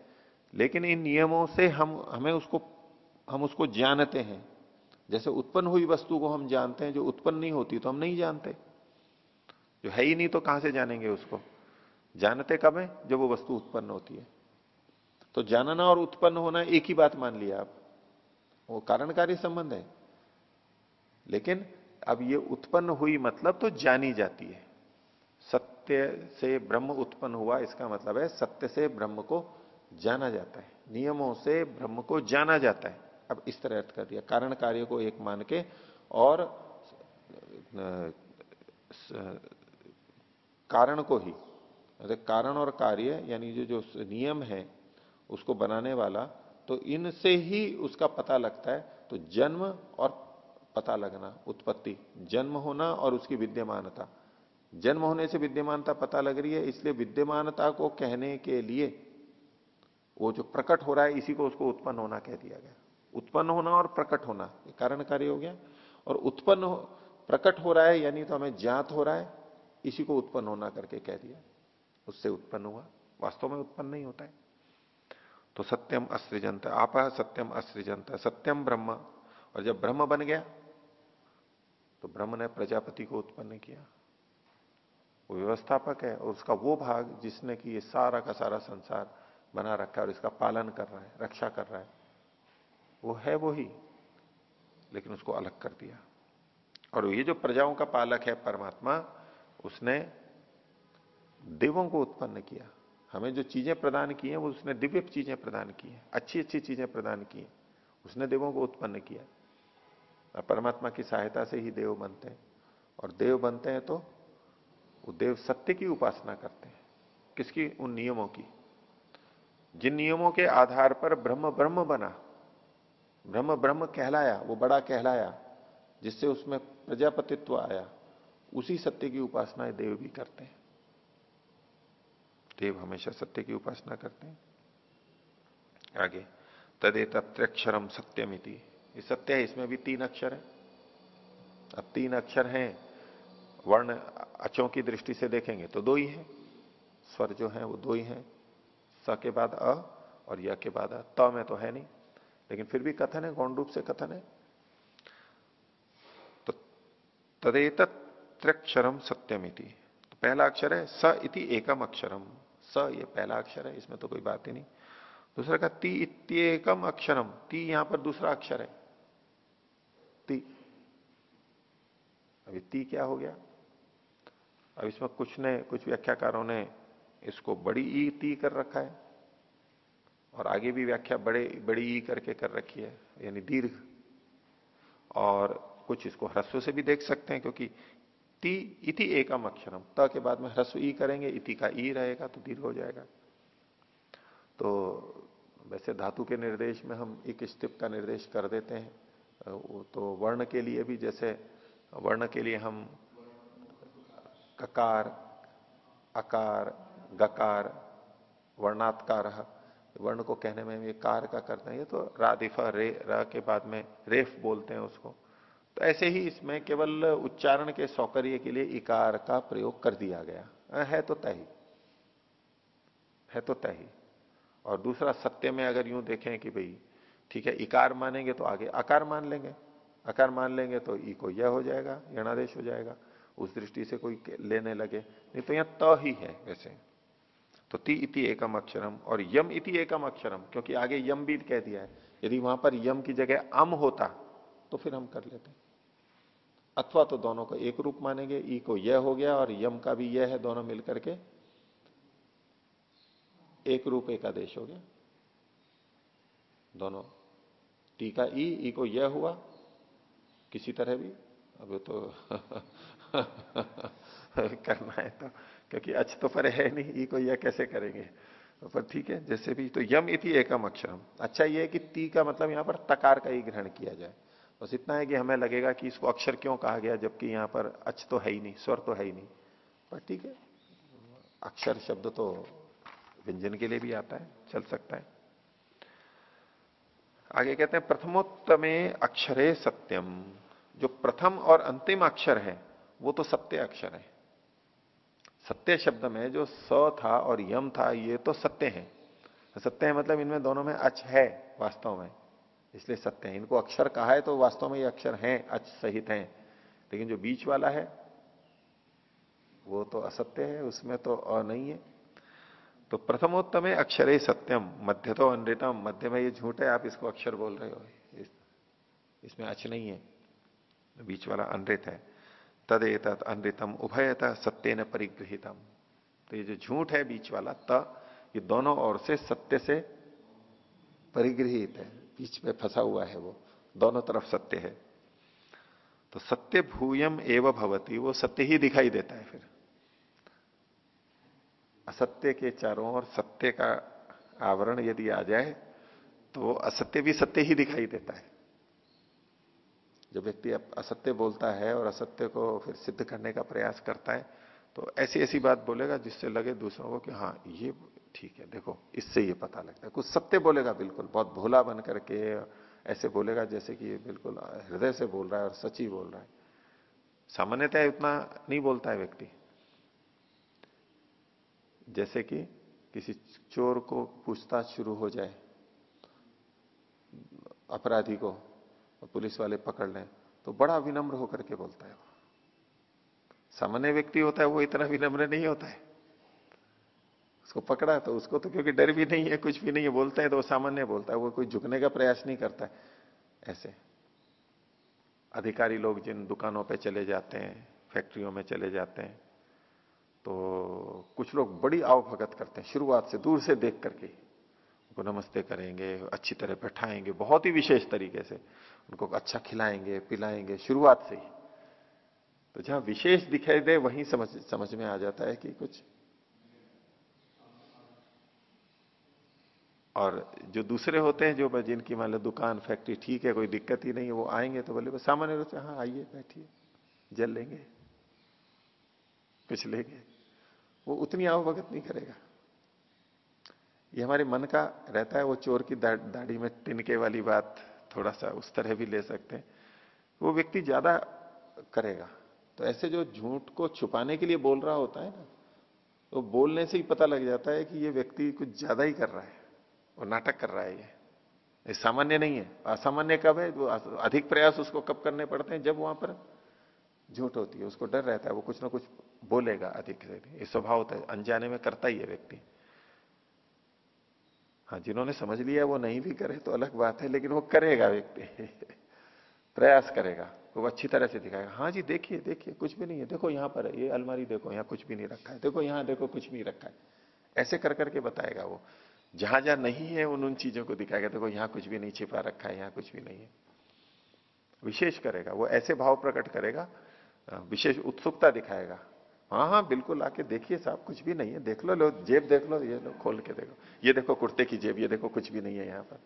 लेकिन इन नियमों से हम, हमें उसको, हम उसको जानते हैं। जैसे उत्पन्न हुई वस्तु को हम जानते हैं, जो उत्पन्न नहीं होती तो हम नहीं जानते। जो है ही नहीं तो कहाँ से जानेंगे उसको? जानते कब है? जब वो वस्तु उत्पन्न होती है। तो जानना और उत्पन्न होना एक ही बात मान लिया आप। वो कारणकारी संबंध है। लेकिन अब ये उत्पन्न हुई मतलब तो जानी जाती है। सत्य से ब्रह्म उत्पन्न हुआ, इसका मतलब है सत्य से ब्रह्म को जाना जाता है। नियमों से ब्रह्म को जाना जाता है। अब इस तरह अर्थ कर दिया। कारण कार्य को एक मान के और कारण को ही कारण और कार्य यानी जो जो नियम है उसको बनाने वाला तो इनसे ही उसका पता लगता है। तो जन्म और पता लगना उत्पत्ति जन्म होना और उसकी विद्यमानता। जन्म होने से विद्यमानता पता लग रही है इसलिए विद्यमानता को कहने के लिए वो जो प्रकट हो रहा है इसी को उसको उत्पन्न होना कह दिया गया। उत्पन्न होना और प्रकट होना कारण कार्य हो गया। और उत्पन्न हो, प्रकट हो रहा है यानी तो हमें ज्ञात हो रहा है इसी को उत्पन्न होना करके कह दिया। उससे उत्पन्न हुआ वास्तव में उत्पन्न नहीं होता है। तो सत्यम असृजंत आप सत्यम असृजंत सत्यम ब्रह्म। और जब ब्रह्म बन गया तो ब्रह्म ने प्रजापति को उत्पन्न किया। वो व्यवस्थापक है और उसका वो भाग जिसने कि ये सारा का सारा संसार बना रखा है और इसका पालन कर रहा है, रक्षा कर रहा है, वो है वो ही, लेकिन उसको अलग कर दिया। और ये जो प्रजाओं का पालक है परमात्मा, उसने देवों को उत्पन्न किया। हमें जो चीज़ें प्रदान की हैं, वो उसने दिव्य चीज़ें प्रदान की हैं अच्छी अच्छी चीज़ें प्रदान की हैं, उसने देवों को उत्पन्न किया। परमात्मा की सहायता से ही देव बनते हैं। और देव बनते हैं तो वो देव सत्य की उपासना करते हैं। किसकी? उन नियमों की। जिन नियमों के आधार पर ब्रह्म ब्रह्म बना, ब्रह्म ब्रह्म कहलाया, वो बड़ा कहलाया, जिससे उसमें प्रजापतित्व आया, उसी सत्य की उपासना देव भी करते हैं। देव हमेशा सत्य की उपासना करते हैं। आगे तदे तत्क्षरम सत्यमिति। ये सत्य है, इसमें भी तीन अक्षर है। अब तीन अक्षर हैं, वर्ण अचों की दृष्टि से देखेंगे तो दो ही है। स्वर जो है वो दो ही है, स के बाद अ और य के बाद अ। त में तो है नहीं, लेकिन फिर भी कथन है, गौण रूप से कथन है। तो तदेत त्रिक्षरम सत्यमिति। तो पहला अक्षर है, स इति एकम अक्षरम स ये पहला अक्षर है, इसमें तो कोई बात ही नहीं। दूसरा का ती इत्येकम अक्षरम ती यहाँ पर दूसरा अक्षर है। ती अभी ती क्या हो गया? अब इसमें कुछ ने, कुछ व्याख्याकारों ने इसको बड़ी ई ती कर रखा है और आगे भी व्याख्या बड़े, बड़ी ई करके कर रखी है, यानी दीर्घ। और कुछ इसको ह्रस्व से भी देख सकते हैं, क्योंकि ती, इति एकम अक्षरम। त के बाद में ह्रस्व ई करेंगे, इति का ई रहेगा तो दीर्घ हो जाएगा। तो वैसे धातु के निर्देश में हम एक स्टिप का निर्देश कर देते हैं। तो वर्ण के लिए भी जैसे वर्ण के लिए हम ककार, अकार, गकार, वर्णात्कार, वर्ण को कहने में ये कार का करते हैं। ये तो राधिफा रे, र के बाद में रेफ बोलते हैं उसको। तो ऐसे ही इसमें केवल उच्चारण के सौकर्य के लिए इकार का प्रयोग कर दिया गया। है तो तय है। तो तय और दूसरा सत्य में अगर यूँ देखें कि भाई ठीक है, इकार मानेंगे तो आगे आकार मान लेंगे। आकार मान लेंगे तो ई को यह हो जाएगा, यणादेश हो जाएगा। उस दृष्टि से कोई लेने लगे। नहीं तो यहाँ त तो ही है वैसे। तो ती इति एकम अक्षरम और यम इति एकम अक्षरम, क्योंकि आगे यम भी कह दिया है। यदि वहाँ पर यम की जगह अम होता तो फिर हम कर लेते। अथवा तो दोनों को एक रूप मानेंगे, ई को यह हो गया और यम का भी यह है, दोनों मिलकर के एक रूप एकादेश हो गया। दोनों टी का ई ई को यह हुआ, किसी तरह भी, अब तो (laughs) करना है तो क्योंकि अच्छ तो पर है नहीं, ई को यह कैसे करेंगे? पर ठीक है, जैसे भी तो यम इति एकम अक्षरम। अच्छा ये है कि ती का मतलब यहाँ पर तकार का ही ग्रहण किया जाए। बस इतना है कि हमें लगेगा कि इसको अक्षर क्यों कहा गया, जबकि यहाँ पर अच्छ तो है ही नहीं, स्वर तो है ही नहीं। पर ठीक है, अक्षर शब्द तो व्यंजन के लिए भी आता है, चल सकता है। आगे कहते हैं, प्रथमोत्तमे अक्षरे सत्यम। जो प्रथम और अंतिम अक्षर है, वो तो सत्य अक्षर है। सत्य शब्द में जो स था और यम था, ये तो सत्य है। सत्य है मतलब इनमें दोनों में अच है वास्तव में। इसलिए सत्य है। इनको अक्षर कहा है तो वास्तव में ये अक्षर हैं, अच सहित हैं। लेकिन जो बीच वाला है, वो तो असत्य है, उसमें तो अ नहीं है। तो प्रथमोत्तम है अक्षर सत्यम मध्य तो अनृतम मध्य में ये झूठ है आप इसको अक्षर बोल रहे हो। इस, इसमें अच नहीं है बीच वाला अनृत है। तदेत अनृतम उभयत सत्य न परिगृहितम। तो ये जो झूठ है बीच वाला त ये दोनों ओर से सत्य से परिगृहित है। बीच में फंसा हुआ है वो दोनों तरफ़ सत्य है। तो सत्य भूयम एवं भवती वो सत्य ही दिखाई देता है फिर। असत्य के चारों ओर सत्य का आवरण यदि आ जाए तो असत्य भी सत्य ही दिखाई देता है। जब व्यक्ति असत्य बोलता है और असत्य को फिर सिद्ध करने का प्रयास करता है तो ऐसी ऐसी बात बोलेगा जिससे लगे दूसरों को कि हाँ ये ठीक है, देखो, इससे ये पता लगता है। कुछ सत्य बोलेगा बिल्कुल, बहुत भोला बन करके ऐसे बोलेगा जैसे कि ये बिल्कुल हृदय से बोल रहा है और सची बोल रहा है। सामान्यतः उतना नहीं बोलता है व्यक्ति। जैसे कि किसी चोर को पूछताछ शुरू हो जाए, अपराधी को पुलिस वाले पकड़ लें तो बड़ा विनम्र होकर के बोलता है वो। सामान्य व्यक्ति होता है, वो इतना विनम्र नहीं होता है। उसको पकड़ा तो उसको तो क्योंकि डर भी नहीं है, कुछ भी नहीं है, बोलता है तो वो सामान्य बोलता है, वो कोई झुकने का प्रयास नहीं करता है। ऐसे अधिकारी लोग जिन दुकानों पे चले जाते हैं, फैक्ट्रियों में चले जाते हैं तो कुछ लोग बड़ी आवभगत करते हैं, शुरुआत से दूर से देख करके। उनको नमस्ते करेंगे, अच्छी तरह बैठाएँगे, बहुत ही विशेष तरीके से। उनको अच्छा खिलाएँगे, पिलाएँगे, शुरुआत से ही। तो जहाँ विशेष दिखाई दे, वहीं समझ समझ में आ जाता है कि कुछ। और जो दूसरे होते हैं, जो जिनकी मान लो दुकान, फैक्ट्री ठीक है, कोई दिक्कत ही नहीं है वो आएँगे तो बोले सामान्य रूप से हाँ आइए, बैठिए, जल लेंगे, कुछ लेंगे। वो उतनी आवभगत नहीं करेगा। ये हमारे मन का रहता है, वो चोर की दाढ़ी में तिनके वाली बात थोड़ा सा उस तरह भी ले सकते हैं। वो व्यक्ति ज़्यादा करेगा। तो ऐसे जो झूठ को छुपाने के लिए बोल रहा होता है ना तो बोलने से ही पता लग जाता है कि ये व्यक्ति कुछ ज़्यादा ही कर रहा है, वो नाटक कर रहा है ये। सामान्य नहीं है। असामान्य कब है? वो अधिक प्रयास उसको कब करने पड़ते हैं? जब वहाँ पर झूठ होती है, उसको डर रहता है, वो कुछ ना कुछ बोलेगा अधिक से ये स्वभाव होता है, अनजाने में करता ही है व्यक्ति। हाँ जिन्होंने समझ लिया वो नहीं भी करे तो अलग बात है, लेकिन वो करेगा व्यक्ति। (laughs) प्रयास करेगा, वो अच्छी तरह से दिखाएगा। हाँ जी, देखिए देखिए, कुछ भी नहीं है। देखो यहाँ पर ये अलमारी देखो, यहाँ कुछ भी नहीं रखा है। देखो यहाँ, देखो कुछ भी रखा है। ऐसे कर करके बताएगा वो। जहाँ जहाँ नहीं है, उन उन चीज़ों को दिखाएगा। देखो यहाँ कुछ भी नहीं छिपा रखा है, यहाँ कुछ भी नहीं है। विशेष करेगा, वो ऐसे भाव प्रकट करेगा विशेष उत्सुकता दिखाएगा। हाँ हाँ बिल्कुल, आके देखिए, साहब, कुछ भी नहीं है। देख लो लो, जेब देख लो, ये लो, खोल के देखो। ये देखो, कुर्ते की जेब, ये देखो, कुछ भी नहीं है यहाँ पर।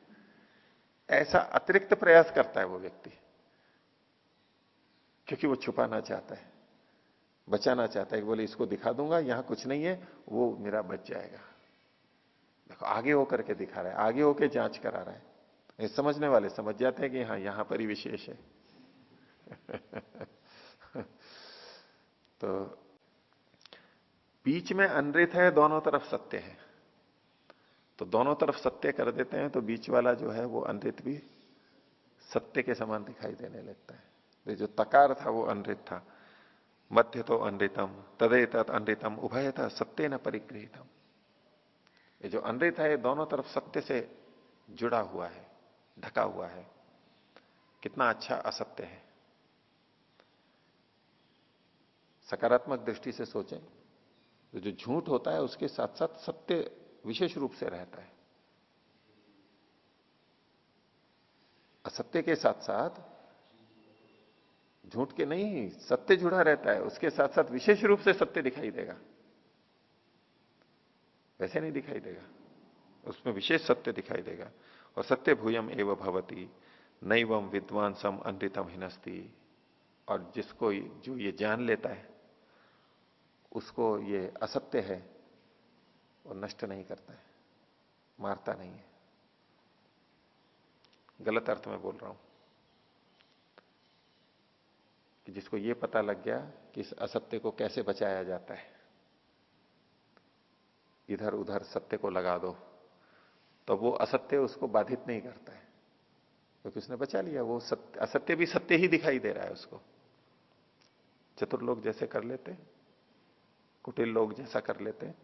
ऐसा अतिरिक्त प्रयास करता है वो व्यक्ति, क्योंकि वो छुपाना चाहता है, बचाना चाहता है। बोले, इसको दिखा दूँगा, यहाँ कुछ नहीं है, वो मेरा बच जाएगा। देखो, आगे होकर के दिखा रहा है, आगे होकर जाँच करा रहा है। समझने वाले समझ जाते हैं कि हाँ यहाँ पर ही विशेष है। (laughs) तो बीच में अनृत है, दोनों तरफ़ सत्य है। तो दोनों तरफ़ सत्य कर देते हैं तो बीच वाला जो है, वो अनृत भी सत्य के समान दिखाई देने लगता है। तो जो तकार था, वो अनृत था। मध्य तो अनृतम तदे तत् अनृतम, उभय था, सत्य न परिगृहितम। ये जो अनृत है, ये दोनों तरफ़ सत्य से जुड़ा हुआ है, ढका हुआ है। कितना अच्छा असत्य है। सकारात्मक दृष्टि से सोचें। तो जो झूठ होता है, उसके साथ साथ सत्य विशेष रूप से रहता है। असत्य के साथ साथ झूठ के नहीं, सत्य जुड़ा रहता है, उसके साथ साथ विशेष रूप से सत्य दिखाई देगा। वैसे नहीं दिखाई देगा। उसमें विशेष सत्य दिखाई देगा। और सत्य भूयम एवं भवती नैवम विद्वान सम अनृतम हिनस्ती और जिसको जो ये जान लेता है उसको ये असत्य है और नष्ट नहीं करता है, मारता नहीं है। गलत अर्थ में बोल रहा हूँ कि जिसको ये पता लग गया कि इस असत्य को कैसे बचाया जाता है, इधर उधर सत्य को लगा दो तो वो असत्य उसको बाधित नहीं करता है, क्योंकि उसने बचा लिया। वो सत्य, असत्य भी सत्य ही दिखाई दे रहा है उसको। चतुर लोग जैसे कर लेते कुटिल लोग जैसा कर लेते हैं।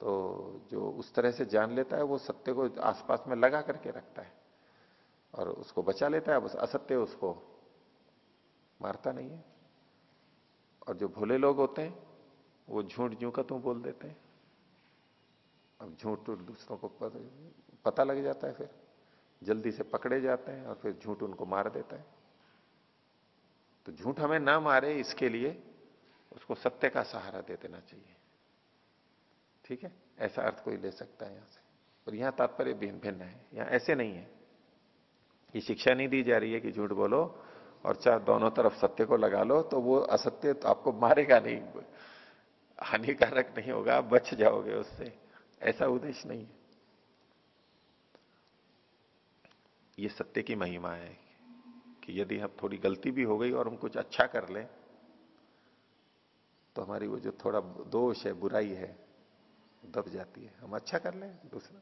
तो जो उस तरह से जान लेता है, वो सत्य को आसपास में लगा करके रखता है और उसको बचा लेता है। बस असत्य उसको मारता नहीं है। और जो भोले लोग होते हैं, वो झूठ जू का तू बोल देते हैं। अब झूठ दूसरों को पता लग जाता है फिर। जल्दी से पकड़े जाते हैं और फिर झूठ उनको मार देता है। तो झूठ हमें ना मारे इसके लिए उसको सत्य का सहारा दे देना चाहिए। ठीक है? ऐसा अर्थ कोई ले सकता है यहाँ से। और यहाँ तात्पर्य भिन्न भिन्न है। यहाँ ऐसे नहीं है। ये शिक्षा नहीं दी जा रही है कि झूठ बोलो और चाहे दोनों तरफ़ सत्य को लगा लो तो वो असत्य तो आपको मारेगा नहीं। हानिकारक नहीं होगा, आप बच जाओगे उससे। ऐसा उद्देश्य नहीं है। ये सत्य की महिमा है कि यदि हम थोड़ी गलती भी हो गई और हम कुछ अच्छा कर लें तो हमारी वो जो थोड़ा दोष है, बुराई है, दब जाती है। हम अच्छा कर लें दूसरा।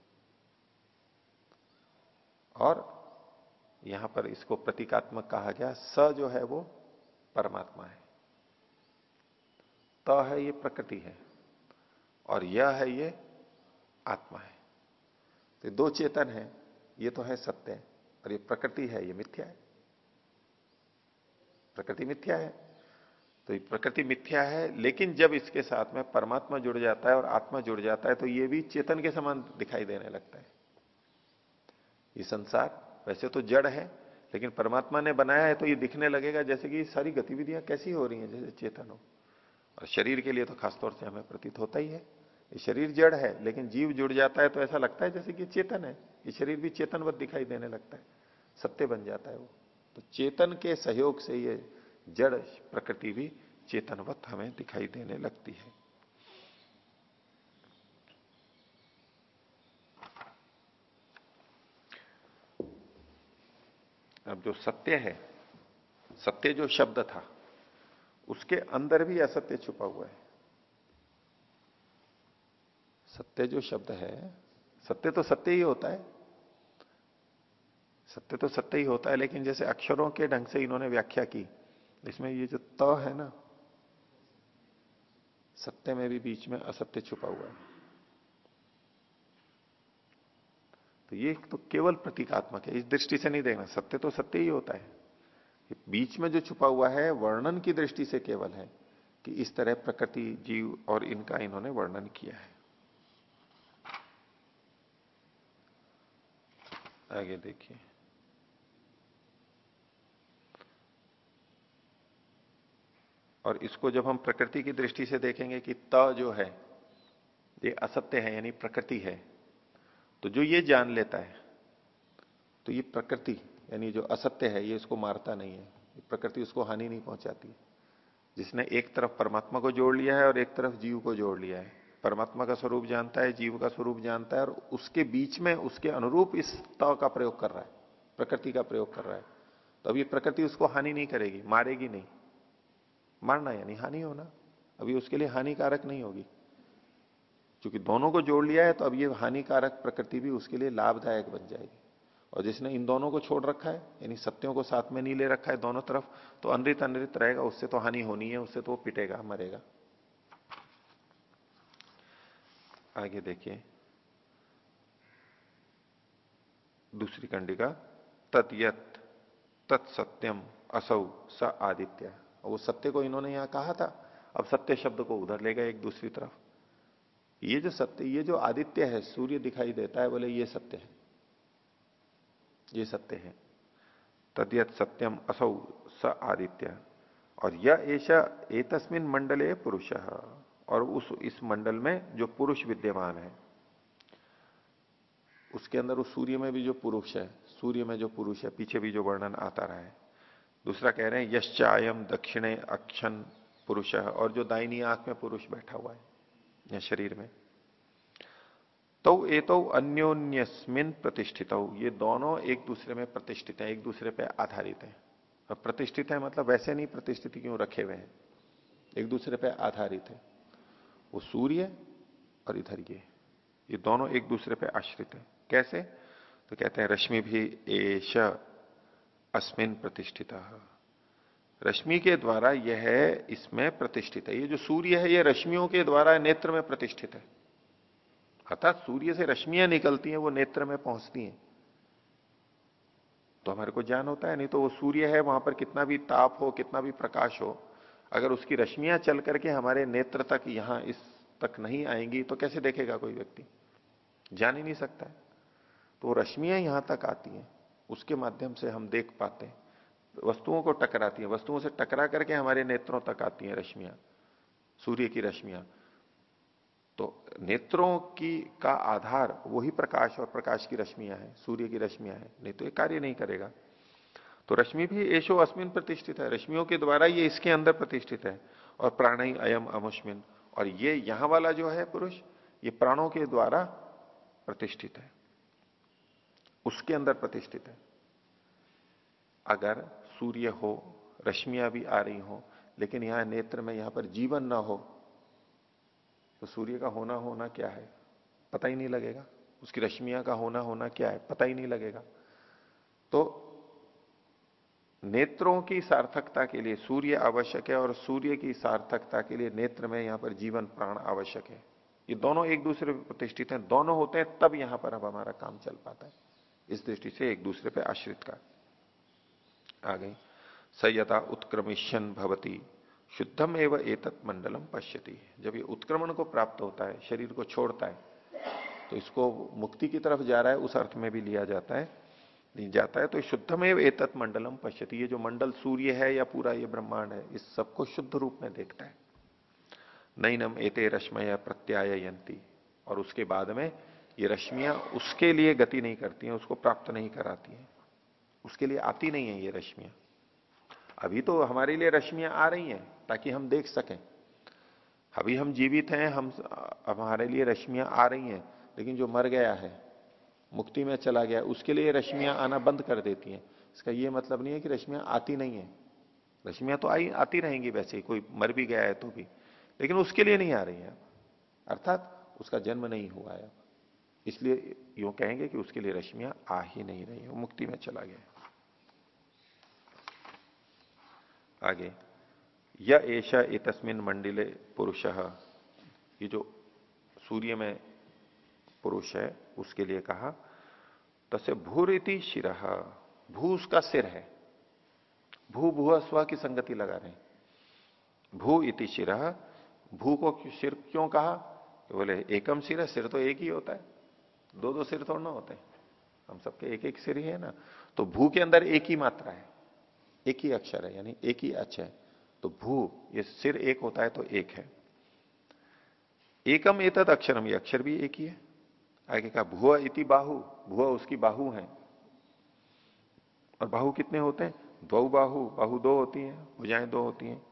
और यहाँ पर इसको प्रतीकात्मक कहा गया, स जो है वो परमात्मा है। त है ये प्रकृति है, और यह है ये आत्मा है। तो दो चेतन है, ये तो है सत्य और ये प्रकृति है, ये मिथ्या है। प्रकृति मिथ्या है तो प्रकृति मिथ्या है, लेकिन जब इसके साथ में परमात्मा जुड़ जाता है और आत्मा जुड़ जाता है तो ये भी चेतन के समान दिखाई देने लगता है। ये संसार वैसे तो जड़ है, लेकिन परमात्मा ने बनाया है तो ये दिखने लगेगा, जैसे कि सारी गतिविधियाँ कैसी हो रही हैं, जैसे चेतन हो। और शरीर के लिए तो खासतौर से हमें प्रतीत होता ही है। ये शरीर जड़ है, लेकिन जीव जुड़ जाता है तो ऐसा लगता है जैसे कि चेतन है। ये शरीर भी चेतनवत दिखाई देने लगता है, सत्य बन जाता है वो। तो चेतन के सहयोग से ये जड़ प्रकृति भी चेतनवत हमें दिखाई देने लगती है। अब जो सत्य है, सत्य जो शब्द था, उसके अंदर भी असत्य छुपा हुआ है। सत्य जो शब्द है, सत्य तो सत्य ही होता है। सत्य तो सत्य ही होता है, लेकिन जैसे अक्षरों के ढंग से इन्होंने व्याख्या की इसमें ये जो त है ना, सत्य में भी बीच में असत्य छुपा हुआ है। तो ये तो केवल प्रतीकात्मक है, इस दृष्टि से नहीं देखना, सत्य तो सत्य ही होता है। बीच में जो छुपा हुआ है, वर्णन की दृष्टि से केवल है कि इस तरह प्रकृति, जीव और इनका इन्होंने वर्णन किया है। आगे देखिए। और इसको जब हम प्रकृति की दृष्टि से देखेंगे कि त जो है, ये असत्य है, यानी प्रकृति है तो जो ये जान लेता है तो ये प्रकृति, यानी जो असत्य है, ये इसको मारता नहीं है। प्रकृति उसको हानि नहीं पहुंचाती जिसने एक तरफ़ परमात्मा को जोड़ लिया है और एक तरफ़ जीव को जोड़ लिया है। परमात्मा का स्वरूप जानता है, जीव का स्वरूप जानता है, और उसके बीच में उसके अनुरूप इस त का प्रयोग कर रहा है, प्रकृति का प्रयोग कर रहा है। तो अब ये प्रकृति उसको हानि नहीं करेगी, मारेगी नहीं। मारना यानी हानि होना। अभी उसके लिए हानिकारक नहीं होगी। क्योंकि दोनों को जोड़ लिया है तो अब ये हानिकारक प्रकृति भी उसके लिए लाभदायक बन जाएगी। और जिसने इन दोनों को छोड़ रखा है, यानी सत्यों को साथ में नहीं ले रखा है दोनों तरफ़ तो अनृत अनृत रहेगा, उससे तो हानि होनी है, उससे तो वो पिटेगा, मरेगा। आगे देखिए। दूसरी कंडिका तत्यत तत्सत्यम असौ, स आदित्य। वो सत्य को इन्होंने यहाँ कहा था। अब सत्य शब्द को उधर लेगा एक दूसरी तरफ़। ये जो सत्य, ये जो आदित्य है, सूर्य दिखाई देता है, बोले ये सत्य है। ये सत्य है। तद्यत सत्यम असौ स आदित्य। और यह ऐसा एतस्मिन मंडले पुरुष। और उस, इस मंडल में जो पुरुष विद्यमान है, उसके अंदर उस सूर्य में भी जो पुरुष है, सूर्य में जो पुरुष है, पीछे भी जो वर्णन आता रहा है। दूसरा कह रहे हैं यश्चायम दक्षिणे अक्षन पुरुष। और जो दाइनी आँख में पुरुष बैठा हुआ है, या शरीर में। तो ये तो अन्योन्यस्मिन प्रतिष्ठित। ये दोनों एक दूसरे में प्रतिष्ठित है, एक दूसरे पर आधारित है। और प्रतिष्ठित है मतलब वैसे नहीं प्रतिष्ठित क्यों रखे हुए हैं? एक दूसरे पर आधारित है। वो सूर्य और इधर ये। ये दोनों एक दूसरे पर आश्रित है। कैसे? तो कहते हैं, रश्मि भी एश अस्मिन प्रतिष्ठित। रश्मि के द्वारा यह इसमें प्रतिष्ठित है। ये जो सूर्य है, ये रश्मियों के द्वारा नेत्र में प्रतिष्ठित है। अर्थात सूर्य से रश्मियाँ निकलती हैं, वो नेत्र में पहुँचती हैं। तो हमारे को ज्ञान होता है, नहीं तो वो सूर्य है, वहाँ पर कितना भी ताप हो, कितना भी प्रकाश हो, अगर उसकी रश्मियाँ चल करके हमारे नेत्र तक यहाँ इस तक नहीं आएँगी तो कैसे देखेगा कोई व्यक्ति? जान ही नहीं सकता है। तो रश्मियाँ यहाँ तक आती हैं। उसके माध्यम से हम देख पाते हैं। वस्तुओं को टकराती है। वस्तुओं से टकरा करके हमारे नेत्रों तक आती हैं रश्मियाँ, सूर्य की रश्मियाँ। तो नेत्रों की का आधार वही प्रकाश और प्रकाश की रश्मियाँ हैं, सूर्य की रश्मियाँ हैं, नहीं तो ये कार्य नहीं करेगा। तो रश्मि भी एशो अस्मिन प्रतिष्ठित है। रश्मियों के द्वारा ये इसके अंदर प्रतिष्ठित है। और प्राणी अयम अमुष्मिन। और ये यहाँ वाला जो है पुरुष, ये प्राणों के द्वारा प्रतिष्ठित है। उसके अंदर प्रतिष्ठित है। अगर सूर्य हो, रश्मियाँ भी आ रही हो, लेकिन यहाँ नेत्र में यहाँ पर जीवन ना हो तो सूर्य का होना होना क्या है? पता ही नहीं लगेगा। उसकी रश्मियाँ का होना होना क्या है? पता ही नहीं लगेगा। तो नेत्रों की सार्थकता के लिए सूर्य आवश्यक है और सूर्य की सार्थकता के लिए नेत्र में यहाँ पर जीवन प्राण आवश्यक है। ये दोनों एक दूसरे पर प्रतिष्ठित हैं। दोनों होते हैं, तब यहाँ पर अब हमारा काम चल पाता है। इस दृष्टि से एक दूसरे पर आश्रित का आ गई सयता उत्क्रमिशन भवती, शुद्धम एवं एतत् मंडलम पश्यति। जब ये उत्क्रमण को प्राप्त होता है, शरीर को छोड़ता है तो इसको मुक्ति की तरफ़ जा रहा है, उस अर्थ में भी लिया जाता है। नहीं जाता है तो शुद्धमेव एतत् मंडलम पश्यति। ये जो मंडल सूर्य है या पूरा ये ब्रह्मांड है, इस सबको शुद्ध रूप में देखता है। नैनम एते रश्मय प्रत्यायंती और उसके बाद में ये रश्मियाँ उसके लिए गति नहीं करती हैं, उसको प्राप्त नहीं कराती हैं। उसके लिए आती नहीं है ये रश्मियाँ। अभी तो हमारे लिए रश्मियाँ आ रही हैं, ताकि हम देख सकें। अभी हम जीवित हैं, हम हमारे लिए रश्मियाँ आ रही हैं, लेकिन जो मर गया है, मुक्ति में चला गया, उसके लिए रश्मियाँ आना बंद कर देती हैं। इसका यह मतलब नहीं है कि रश्मियाँ आती नहीं है। रश्मियाँ तो आई, आती रहेंगी वैसे ही कोई मर भी गया है तो भी, लेकिन उसके लिए नहीं आ रही है। अर्थात उसका जन्म नहीं हुआ है। इसलिए यूँ कहेंगे कि उसके लिए रश्मियाँ आ ही नहीं रही मुक्ति में चला गया आगे यह ऐसा इतस्मिन मंडिले पुरुष। ये जो सूर्य में पुरुष है, उसके लिए कहा तसे भूरिति शिर। भू उसका सिर है। भू भू स्व की संगति लगा रहे भू इति शिर। भू को सिर क्यों कहा? तो बोले एकम सिर सिर तो एक ही होता है। दो दो सिर थोड़ा ना होते हैं। हम सबके एक एक सिर ही है ना। तो भू के अंदर एक ही मात्रा है, एक ही अक्षर है, यानी एक ही अच है। तो भू, ये सिर एक होता है तो एक है। एकम एतद अक्षरम, ये अक्षर भी एक ही है। आगे कहा भुआ इति बाहु भुआ उसकी बाहु है। और बाहु कितने होते हैं? दो बाहु बाहु दो होती हैं, भुजाएँ दो होती हैं।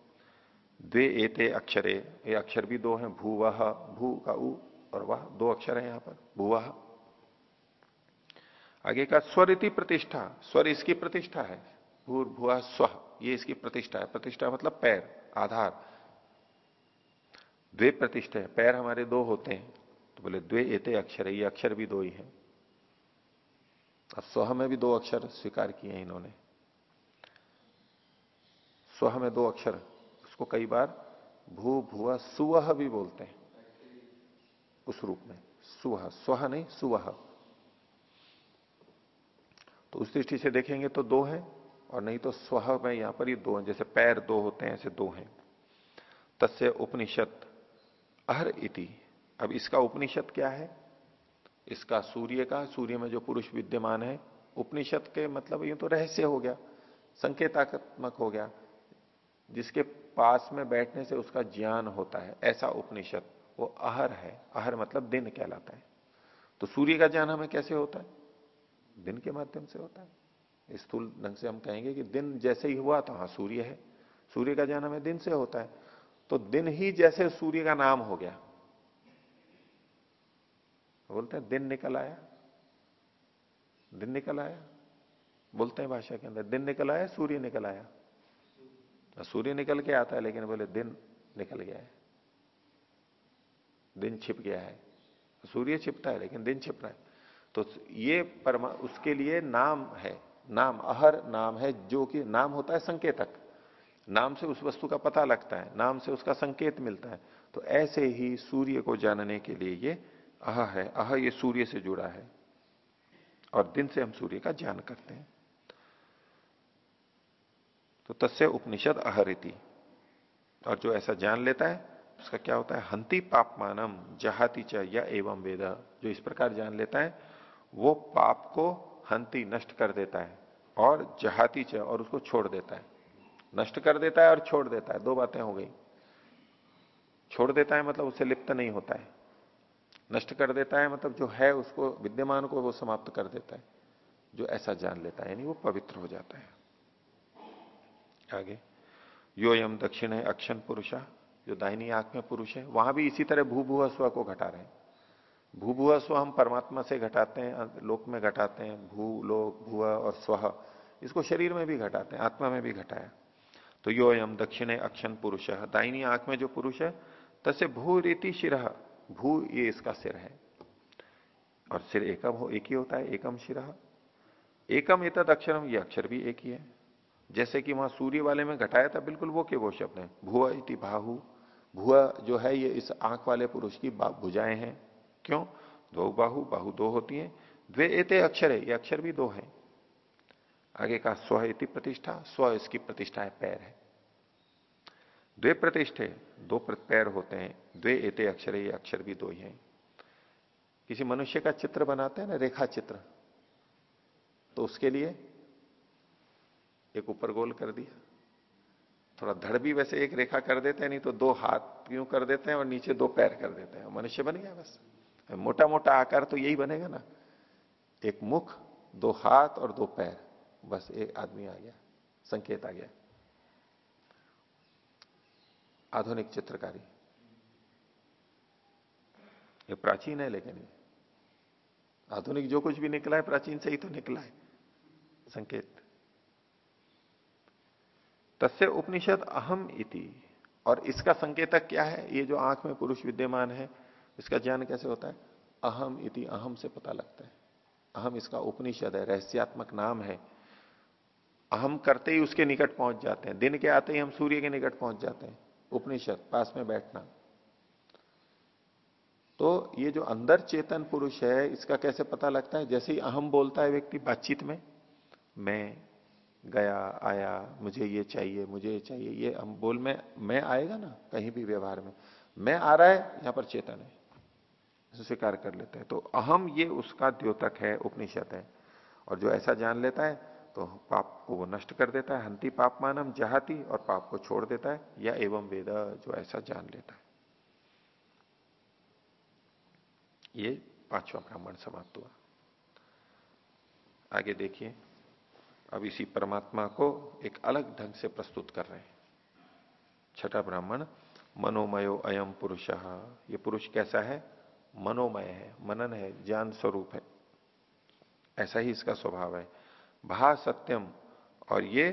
द्वे एते अक्षरे, ये अक्षर भी दो हैं भू वह भू का उ और वह, दो अक्षर है यहाँ पर भूवह आगे का स्वर इति प्रतिष्ठा। स्वर इसकी प्रतिष्ठा है। भूर भुआ स्व। ये इसकी प्रतिष्ठा है। प्रतिष्ठा मतलब पैर, आधार। द्वे प्रतिष्ठा है। पैर हमारे दो होते हैं। तो बोले द्वे एते अक्षर है ये अक्षर भी दो ही है। अब स्व में भी दो अक्षर स्वीकार किए हैं इन्होंने। स्व में दो अक्षर। उसको कई बार भू भुआ सुवह भी बोलते हैं। उस रूप में। सुह स्व नहीं सुवह तो उस दृष्टि से देखेंगे तो दो है, और नहीं तो स्व में यहाँ पर ये दो हैं, जैसे पैर दो होते हैं, ऐसे दो हैं। तस्य उपनिषद अहर इति। अब इसका उपनिषद क्या है? इसका सूर्य का सूर्य में जो पुरुष विद्यमान है, उपनिषद के मतलब ये तो रहस्य हो गया, संकेतात्मक हो गया। जिसके पास में बैठने से उसका ज्ञान होता है, ऐसा उपनिषद, वो अहर है। अहर मतलब दिन कहलाता है। तो सूर्य का ज्ञान हमें कैसे होता है? दिन के माध्यम से होता है। स्थूल ढंग से हम कहेंगे कि दिन जैसे ही हुआ तो हाँ सूर्य है। सूर्य का ज्ञान हमें दिन से होता है। तो दिन ही जैसे सूर्य का नाम हो गया। बोलते हैं, दिन निकल आया। दिन निकल आया। बोलते हैं भाषा के अंदर, दिन निकल आया, सूर्य निकल आया। सूर्य निकल के आता है, लेकिन बोले, दिन निकल गया है। दिन छिप गया है। सूर्य छिपता है, लेकिन दिन छिप रहा है। तो ये परमा, उसके लिए नाम है, नाम, अहर नाम है, जो कि नाम होता है संकेतक। नाम से उस वस्तु का पता लगता है, नाम से उसका संकेत मिलता है। तो ऐसे ही सूर्य को जानने के लिए ये अह है, अह ये सूर्य से जुड़ा है। और दिन से हम सूर्य का ज्ञान करते हैं। तो तस्य उपनिषद अहरिति। और जो ऐसा जान लेता है, उसका क्या होता है? हंति पापमानम जहाती च या एवं वेद। जो इस प्रकार जान लेता है वो पाप को हंति नष्ट कर देता है और जहाती च और उसको छोड़ देता है। नष्ट कर देता है और छोड़ देता है। दो बातें हो गई। छोड़ देता है मतलब उससे लिप्त नहीं होता है। नष्ट कर देता है मतलब जो है उसको विद्यमान को वो समाप्त कर देता है। जो ऐसा जान लेता है, यानी वो पवित्र हो जाता है। आगे। यो यम दक्षिण है अक्षन पुरुषा। जो दाहिनी आँख में पुरुष है, वहाँ भी इसी तरह भू भू स्व को घटा रहे हैं। भू भू स्व हम परमात्मा से घटाते हैं लोक में घटाते हैं, भू, लोक भू और स्व। इसको शरीर में भी घटाते हैं, आत्मा में भी घटाया। तो यो यम दक्षिणे अक्षन पुरुष। दाहिनी आँख में जो पुरुष है तसे भू रीति शिर। भू, ये इसका सिर है। और सिर एकम हो, एक ही होता है, एकम शिर। एकम एतद अक्षरम, ये अक्षर भी एक ही है। जैसे कि वहाँ सूर्य वाले में घटाया था, बिल्कुल वो के वो शब्द है। भुआ इति बाहु भुआ जो है, ये इस आँख वाले पुरुष की भुजाएँ हैं। क्यों? दो बाहु बाहु दो होती हैं। द्वे एते अक्षर है, ये अक्षर भी दो है। आगे का स्व इति प्रतिष्ठा, स्व इसकी प्रतिष्ठा है पैर है। द्वे प्रतिष्ठे, दो पैर होते हैं। द्वे एते अक्षर ये अक्षर भी दो ही हैं। किसी मनुष्य का चित्र बनाते हैं ना, रेखा चित्र तो उसके लिए एक ऊपर गोल कर दिया। थोड़ा धड़ भी वैसे एक रेखा कर देते हैं, नहीं तो दो हाथ क्यों कर देते हैं और नीचे दो पैर कर देते हैं। मनुष्य बन गया बस। मोटा मोटा आकार तो यही बनेगा ना। एक मुख, दो हाथ और दो पैर। बस एक आदमी आ गया, संकेत आ गया। आधुनिक चित्रकारी। ये प्राचीन है लेकिन आधुनिक जो कुछ भी निकला है, प्राचीन से ही तो निकला है। संकेत। तस्य उपनिषद अहम इति। और इसका संकेतक क्या है? ये जो आँख में पुरुष विद्यमान है इसका ज्ञान कैसे होता है? अहम इति अहम से पता लगता है। अहम इसका उपनिषद है, रहस्यात्मक नाम है। अहम करते ही उसके निकट पहुँच जाते हैं। दिन के आते ही हम सूर्य के निकट पहुँच जाते हैं। उपनिषद, पास में बैठना। तो ये जो अंदर चेतन पुरुष है, इसका कैसे पता लगता है? जैसे ही अहम बोलता है व्यक्ति बातचीत में, मैं गया, आया, मुझे ये चाहिए, मुझे ये चाहिए, ये हम बोल, में, मैं आएगा ना कहीं भी व्यवहार में? मैं आ रहा है, यहाँ पर चेतन है। स्वीकार कर लेते हैं। तो अहम ये उसका द्योतक है, उपनिषद है। और जो ऐसा जान लेता है तो पाप को वो नष्ट कर देता है। हंति पाप मानम जहाती और पाप को छोड़ देता है। या एवं वेद जो ऐसा जान लेता है। ये पांचवा ब्राह्मण समाप्त हुआ। आगे देखिए। अब इसी परमात्मा को एक अलग ढंग से प्रस्तुत कर रहे हैं। छठा ब्राह्मण, मनोमयो अयम पुरुष। ये पुरुष कैसा है? मनोमय है, मनन है, ज्ञान स्वरूप है। ऐसा ही इसका स्वभाव है। भा सत्यम और ये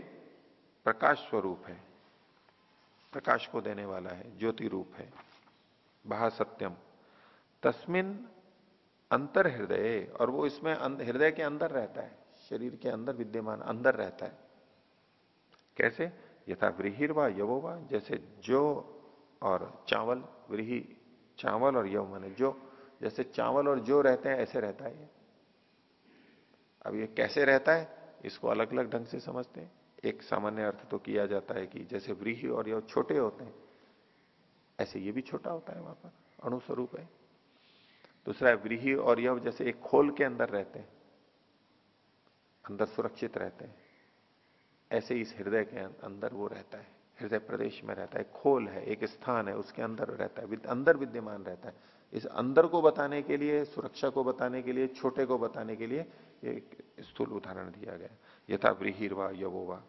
प्रकाश स्वरूप है। प्रकाश को देने वाला है, ज्योति रूप है। भा सत्यम। तस्मिन अंतर हृदय, और वो इसमें हृदय के अंदर रहता है, शरीर के अंदर विद्यमान अंदर रहता है। कैसे? यथा व्रीहिर व यवोवा जैसे जो और चावल, व्रीही चावल और यव माने जो जैसे चावल और जो रहते हैं, ऐसे रहता है अब ये कैसे रहता है, इसको अलग अलग ढंग से समझते हैं। एक सामान्य अर्थ तो किया जाता है कि जैसे व्रीही और यव छोटे होते हैं, ऐसे ये भी छोटा होता है वहाँ पर, अणुस्वरूप है। दूसरा व्रीही और यव जैसे एक खोल के अंदर रहते हैं, अंदर सुरक्षित रहते हैं। ऐसे इस हृदय के अंदर वो रहता है, हृदय प्रदेश में रहता है खोल है, एक स्थान है, उसके अंदर रहता है अंदर विद्यमान रहता है। इस अंदर को बताने के लिए, सुरक्षा को बताने के लिए, छोटे को बताने के लिए एक स्थूल उदाहरण दिया गया। यथा ब्रीहिर्वा यवोवा।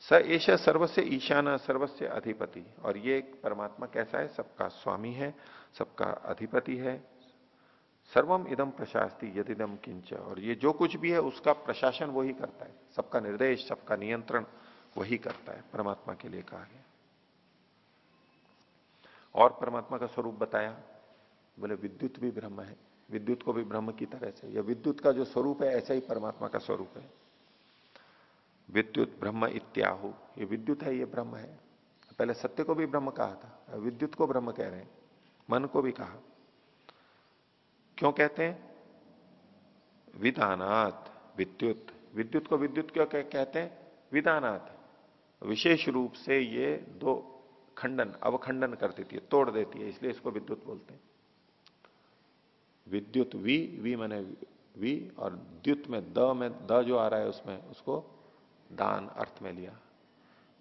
स एश सर्वस्य ईशान, सर्वस्य अधिपति। और ये परमात्मा कैसा है? सबका स्वामी है, सबका अधिपति है। सर्वम इदम प्रशास्ति यदिदम किंच और ये जो कुछ भी है, उसका प्रशासन वही करता है। सबका निर्देश, सबका नियंत्रण वही करता है, परमात्मा के लिए कहा गया। और परमात्मा का स्वरूप बताया। बोले, विद्युत भी ब्रह्म है। विद्युत को भी ब्रह्म की तरह से। यह विद्युत का जो स्वरूप है, ऐसा ही परमात्मा का स्वरूप है। विद्युत ब्रह्म इत्याहु। ये विद्युत है, ये ब्रह्म है। पहले सत्य को भी ब्रह्म कहा था। विद्युत को ब्रह्म कह रहे हैं। मन को भी कहा। क्यों कहते हैं? विधानात विद्युत। विद्युत को विद्युत क्यों कहते हैं? विधानात। विशेष रूप से ये दो खंडन, अवखंडन कर देती है, तोड़ देती है, इसलिए इसको विद्युत बोलते हैं। विद्युत वी वी मैंने वी और द्युत में द में, द जो आ रहा है उसमें, उसको दान अर्थ में लिया।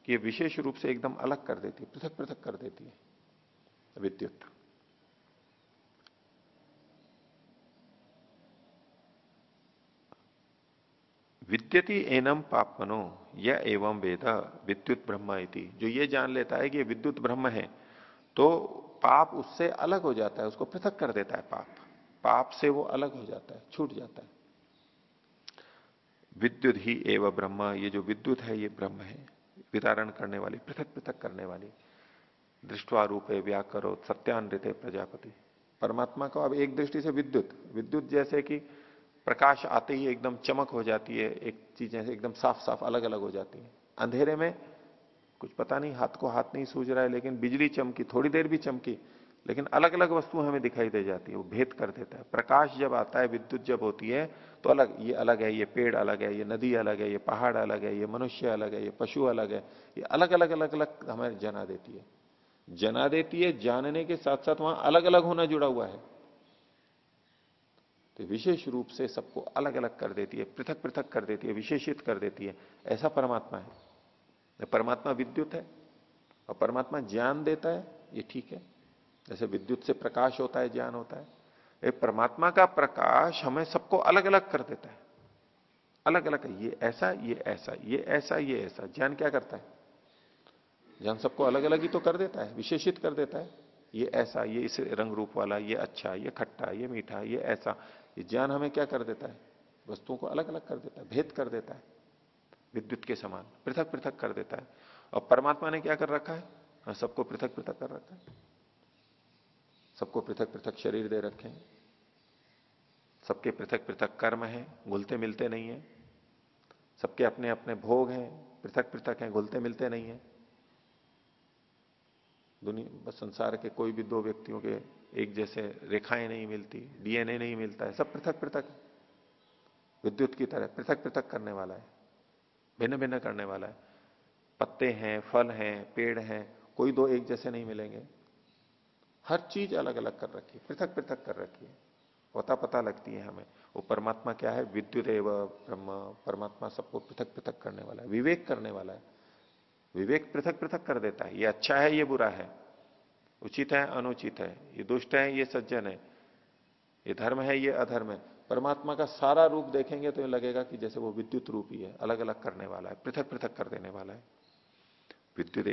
कि ये विशेष रूप से एकदम अलग कर देती है, पृथक पृथक कर देती है विद्युत। विद्यति एनम पापमनो यह एवं वेद, विद्युत ब्रह्म इति। जो ये जान लेता है कि विद्युत ब्रह्म है तो पाप उससे अलग हो जाता है, उसको पृथक कर देता है पाप। पाप से वो अलग हो जाता है, छूट जाता है। विद्युत ही एवं ब्रह्म, ये जो विद्युत है, ये ब्रह्म है। विदारण करने वाली, पृथक पृथक करने वाली। दृष्टवा रूपे व्याकरो सत्यान्वित प्रजापति। परमात्मा को अब एक दृष्टि से विद्युत। विद्युत जैसे कि प्रकाश आते ही एकदम चमक हो जाती है, एक चीज़ें एकदम साफ़ साफ़ अलग अलग हो जाती है। अंधेरे में कुछ पता नहीं, हाथ को हाथ नहीं सूझ रहा है, लेकिन बिजली चमकी, थोड़ी देर भी चमकी लेकिन अलग अलग वस्तु हमें दिखाई दे जाती है, वो भेद कर देता है। प्रकाश जब आता है, विद्युत जब होती है तो अलग, ये अलग है, ये पेड़ अलग है, ये नदी अलग है, ये पहाड़ अलग है, ये मनुष्य अलग है, ये पशु अलग है, ये अलग अलग अलग अलग हमें जना देती है। जना देती है, जानने के साथ साथ वहाँ अलग अलग होना जुड़ा हुआ है। तो विशेष रूप से सबको अलग अलग कर देती है पृथक पृथक कर देती है, विशेषित कर देती है। ऐसा परमात्मा है। परमात्मा विद्युत है और परमात्मा ज्ञान देता है, ये ठीक है। जैसे विद्युत से प्रकाश होता है ज्ञान होता है। ये परमात्मा का प्रकाश हमें सबको अलग अलग कर देता है। अलग अलग ये ऐसा ये ऐसा ये ऐसा ये ऐसा। ज्ञान क्या करता है? ज्ञान सबको अलग अलग ही तो कर देता है विशेषित कर देता है। ये ऐसा ये इस रंग रूप वाला ये अच्छा ये खट्टा ये मीठा ये ऐसा। ये ज्ञान हमें क्या कर देता है? वस्तुओं को अलग अलग कर देता है भेद कर देता है। विद्युत के समान पृथक पृथक कर देता है। और परमात्मा ने क्या कर रखा है? हाँ, सबको पृथक पृथक कर रखा है। सबको पृथक पृथक शरीर दे रखे। हैं सबके पृथक पृथक कर्म हैं, घुलते मिलते नहीं है। सबके अपने अपने भोग हैं, पृथक पृथक हैं, घुलते मिलते नहीं है। दुनिया संसार के कोई भी दो व्यक्तियों के एक जैसे रेखाएँ नहीं मिलती, डीएनए नहीं मिलता है, सब पृथक पृथक विद्युत की तरह पृथक पृथक करने वाला है, भिन्न भिन्न करने वाला है। पत्ते हैं, फल हैं, पेड़ हैं, कोई दो एक जैसे नहीं मिलेंगे। हर चीज़ अलग अलग कर रखी है पृथक पृथक कर रखी है। पता पता लगती है हमें। वो परमात्मा क्या है? विद्युत ब्रह्म, परमात्मा सबको पृथक पृथक करने वाला है, विवेक करने वाला है। विवेक पृथक पृथक कर देता है, ये अच्छा है, ये बुरा है। उचित है, अनुचित है। ये दुष्ट है, ये सज्जन है। ये धर्म है, ये अधर्म है। परमात्मा का सारा रूप देखेंगे तो ये लगेगा कि जैसे वो विद्युत रूप ही है अलग अलग करने वाला है पृथक पृथक कर देने वाला है। विद्युत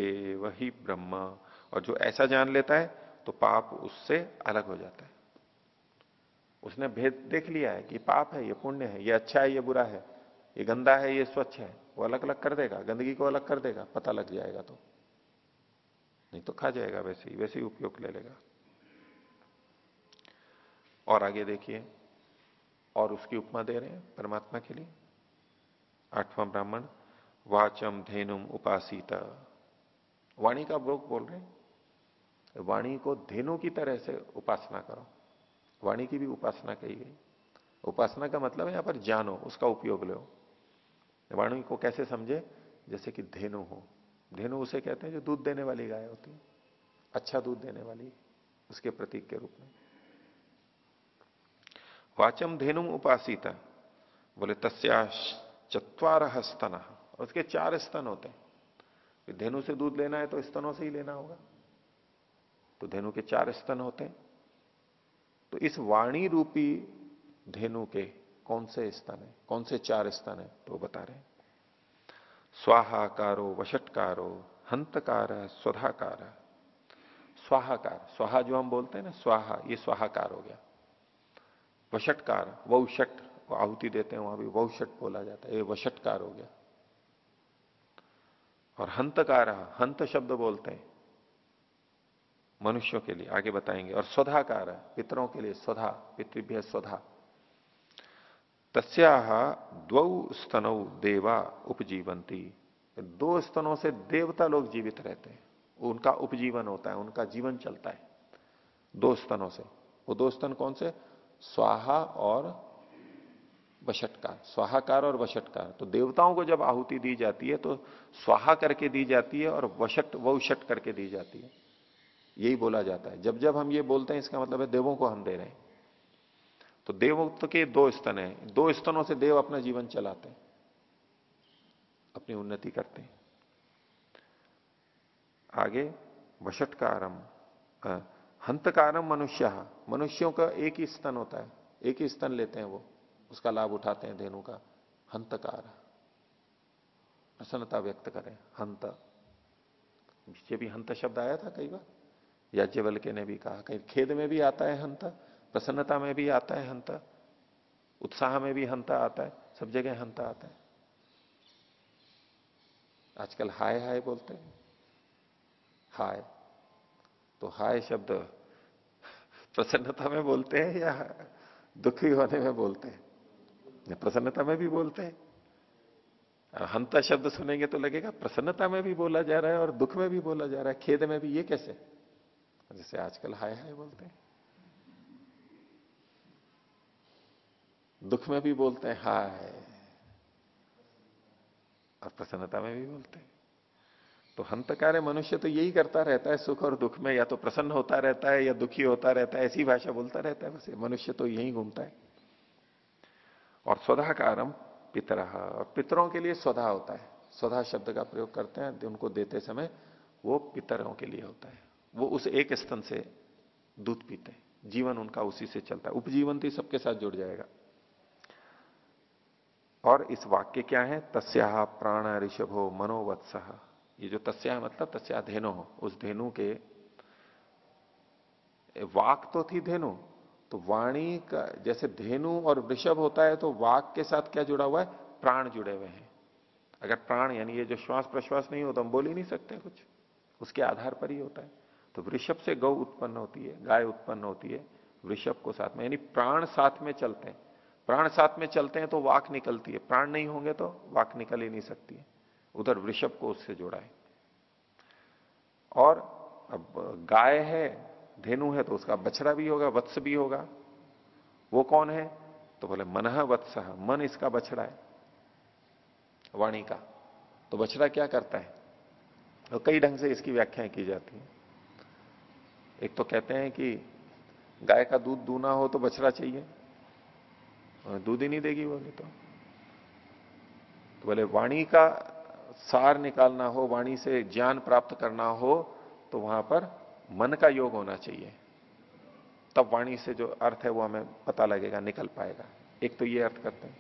वही ब्रह्म। और जो ऐसा जान लेता है तो पाप उससे अलग हो जाता है। उसने भेद देख लिया है कि पाप है, ये पुण्य है, ये अच्छा है, ये बुरा है, ये गंदा है, ये स्वच्छ है, वो अलग अलग कर देगा, गंदगी को अलग कर देगा, पता लग जाएगा तो। नहीं तो खा जाएगा वैसे ही वैसे ही उपयोग ले लेगा। और आगे देखिए, और उसकी उपमा दे रहे हैं परमात्मा के लिए। आठवां ब्राह्मण, वाचम धेनुम उपासीता। वाणी का भोग बोल रहे हैं। वाणी को धेनु की तरह से उपासना करो। वाणी की भी उपासना कही गई। उपासना का मतलब है यहाँ पर जानो, उसका उपयोग लो। वाणी को कैसे समझे? जैसे कि धेनु हो। धेनु उसे कहते हैं जो दूध देने वाली गाय होती है। अच्छा दूध देने वाली, उसके प्रतीक के रूप में। वाचम धेनु उपासिता। बोले, तस्या चतवार स्तन। उसके चार स्तन होते हैं। धेनु से दूध लेना है तो स्तनों से ही लेना होगा। तो धेनु के चार स्तन होते हैं। तो इस वाणी रूपी धेनु के कौन से स्तन है? कौन से चार स्तन है? तो बता रहे स्वाहाकारो, वशटकारो, हंतकार, स्वधाकार। स्वाहाकार, स्वाहा जो हम बोलते हैं ना, स्वाहा, ये स्वाहाकार हो गया। वशटकार, वौषट आहुति देते हैं, वहाँ भी वौषट बोला जाता है, ये वशटकार हो गया। और हंतकार, हंत शब्द बोलते हैं। मनुष्यों के लिए आगे बताएँगे। और स्वधाकार पितरों के लिए स्वधा, पितृभ्य स्वधा। तस्या द्वौ स्तनौ देवा उपजीवंती दो स्तनों से देवता लोग जीवित रहते हैं। उनका उपजीवन होता है, उनका जीवन चलता है। दो स्तनों से। वो दो स्तन कौन से? स्वाहा और वशटकार। स्वाहाकार और वशटकार। तो देवताओं को जब आहुति दी जाती है तो स्वाहा करके दी जाती है और वशट वशट करके दी जाती है। यही बोला जाता है। जब जब हम ये बोलते हैं, इसका मतलब है देवों को हम दे रहे हैं। तो देवों के दो स्तन है। दो स्तनों से देव अपना जीवन चलाते हैं। अपनी उन्नति करते हैं। आगे, वशटकारम हंतकारम मनुष्य। मनुष्यों का एक ही स्तन होता है। एक ही स्तन लेते हैं वो। उसका लाभ उठाते हैं धेनु का। हंतकार। प्रसन्नता व्यक्त करें। हंत। ये भी हंत शब्द आया था कई बार? याज्ञवल के ने भी कहा, कहीं खेद में भी आता है हंत, प्रसन्नता में भी आता है हंत, उत्साह में भी हंता आता है, सब जगह हंता आता है। आजकल हाय हाय बोलते हैं। हाय तो हाय शब्द (laughs) प्रसन्नता में बोलते हैं या दुखी होने में बोलते हैं? प्रसन्नता में भी बोलते हैं? हंता शब्द सुनेंगे तो लगेगा, प्रसन्नता में भी बोला जा रहा है और दुख में भी बोला जा रहा है, खेद में भी, ये कैसे? जैसे आजकल हाय हाय बोलते हैं। दुख में भी बोलते हैं हाय, और प्रसन्नता में भी बोलते हैं। तो हंतकार मनुष्य तो यही करता रहता है, सुख और दुख में, या तो प्रसन्न होता रहता है, या दुखी होता रहता है, ऐसी भाषा बोलता रहता है वैसे मनुष्य तो यही घूमता है। और स्वधाकारम पितर, और पितरों के लिए स्वधा होता है। स्वधा शब्द का प्रयोग करते हैं, उनको देते समय वो पितरों के लिए होता है। वो उस एक स्तन से दूध पीते हैं। जीवन उनका उसी से चलता है। उपजीवन तो सबके साथ जुड़ जाएगा। और इस वाक्य क्या है? तस्या प्राण ऋषभो मनोवत्स। ये जो तस्या मतलब तस्या धेनु हो। उस धेनु के वाक तो थी धेनु। तो वाणी का जैसे धेनु और वृषभ होता है तो वाक के साथ क्या जुड़ा हुआ है? प्राण जुड़े हुए हैं। अगर प्राण यानी ये जो श्वास प्रश्वास नहीं हो तो हम बोल ही नहीं सकते कुछ। उसके आधार पर ही होता है। तो वृषभ से गौ उत्पन्न होती है, गाय उत्पन्न होती है, वृषभ को साथ में, यानी प्राण साथ में चलते हैं। प्राण साथ में चलते हैं तो वाक निकलती है। प्राण नहीं होंगे तो वाक निकल ही नहीं सकती है। उधर वृषभ को उससे जोड़ा है। और अब गाय है, धेनु है तो उसका बछड़ा भी होगा, वत्स भी होगा। वो कौन है? तो बोले, मन वत्स। मन इसका बछड़ा है, वाणी का। तो बछड़ा क्या करता है? तो कई ढंग से इसकी व्याख्या की जाती है। एक तो कहते हैं कि गाय का दूध दूना हो तो बछड़ा चाहिए। दूध ही नहीं देगी वो तो। तो बोले, वाणी का सार निकालना हो, वाणी से ज्ञान प्राप्त करना हो तो वहाँ पर मन का योग होना चाहिए। तब वाणी से जो अर्थ है वो हमें पता लगेगा, निकल पाएगा। एक तो ये अर्थ करते हैं।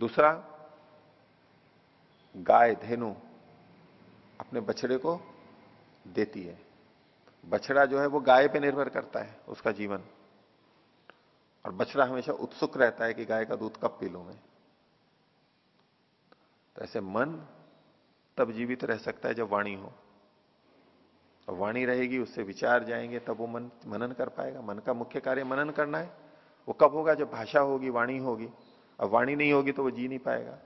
दूसरा, गाय धेनु अपने बछड़े को देती है। बछड़ा जो है वो गाय पे निर्भर करता है, उसका जीवन। और बछड़ा हमेशा उत्सुक रहता है कि गाय का दूध कब पी लू मैं। तो ऐसे मन तब जीवित रह सकता है जब वाणी हो। और वाणी रहेगी, उससे विचार जाएँगे, तब वो मन, मनन कर पाएगा। मन का मुख्य कार्य मनन करना है। वो कब होगा? जब भाषा होगी, वाणी होगी। अब वाणी नहीं होगी तो वो जी नहीं पाएगा।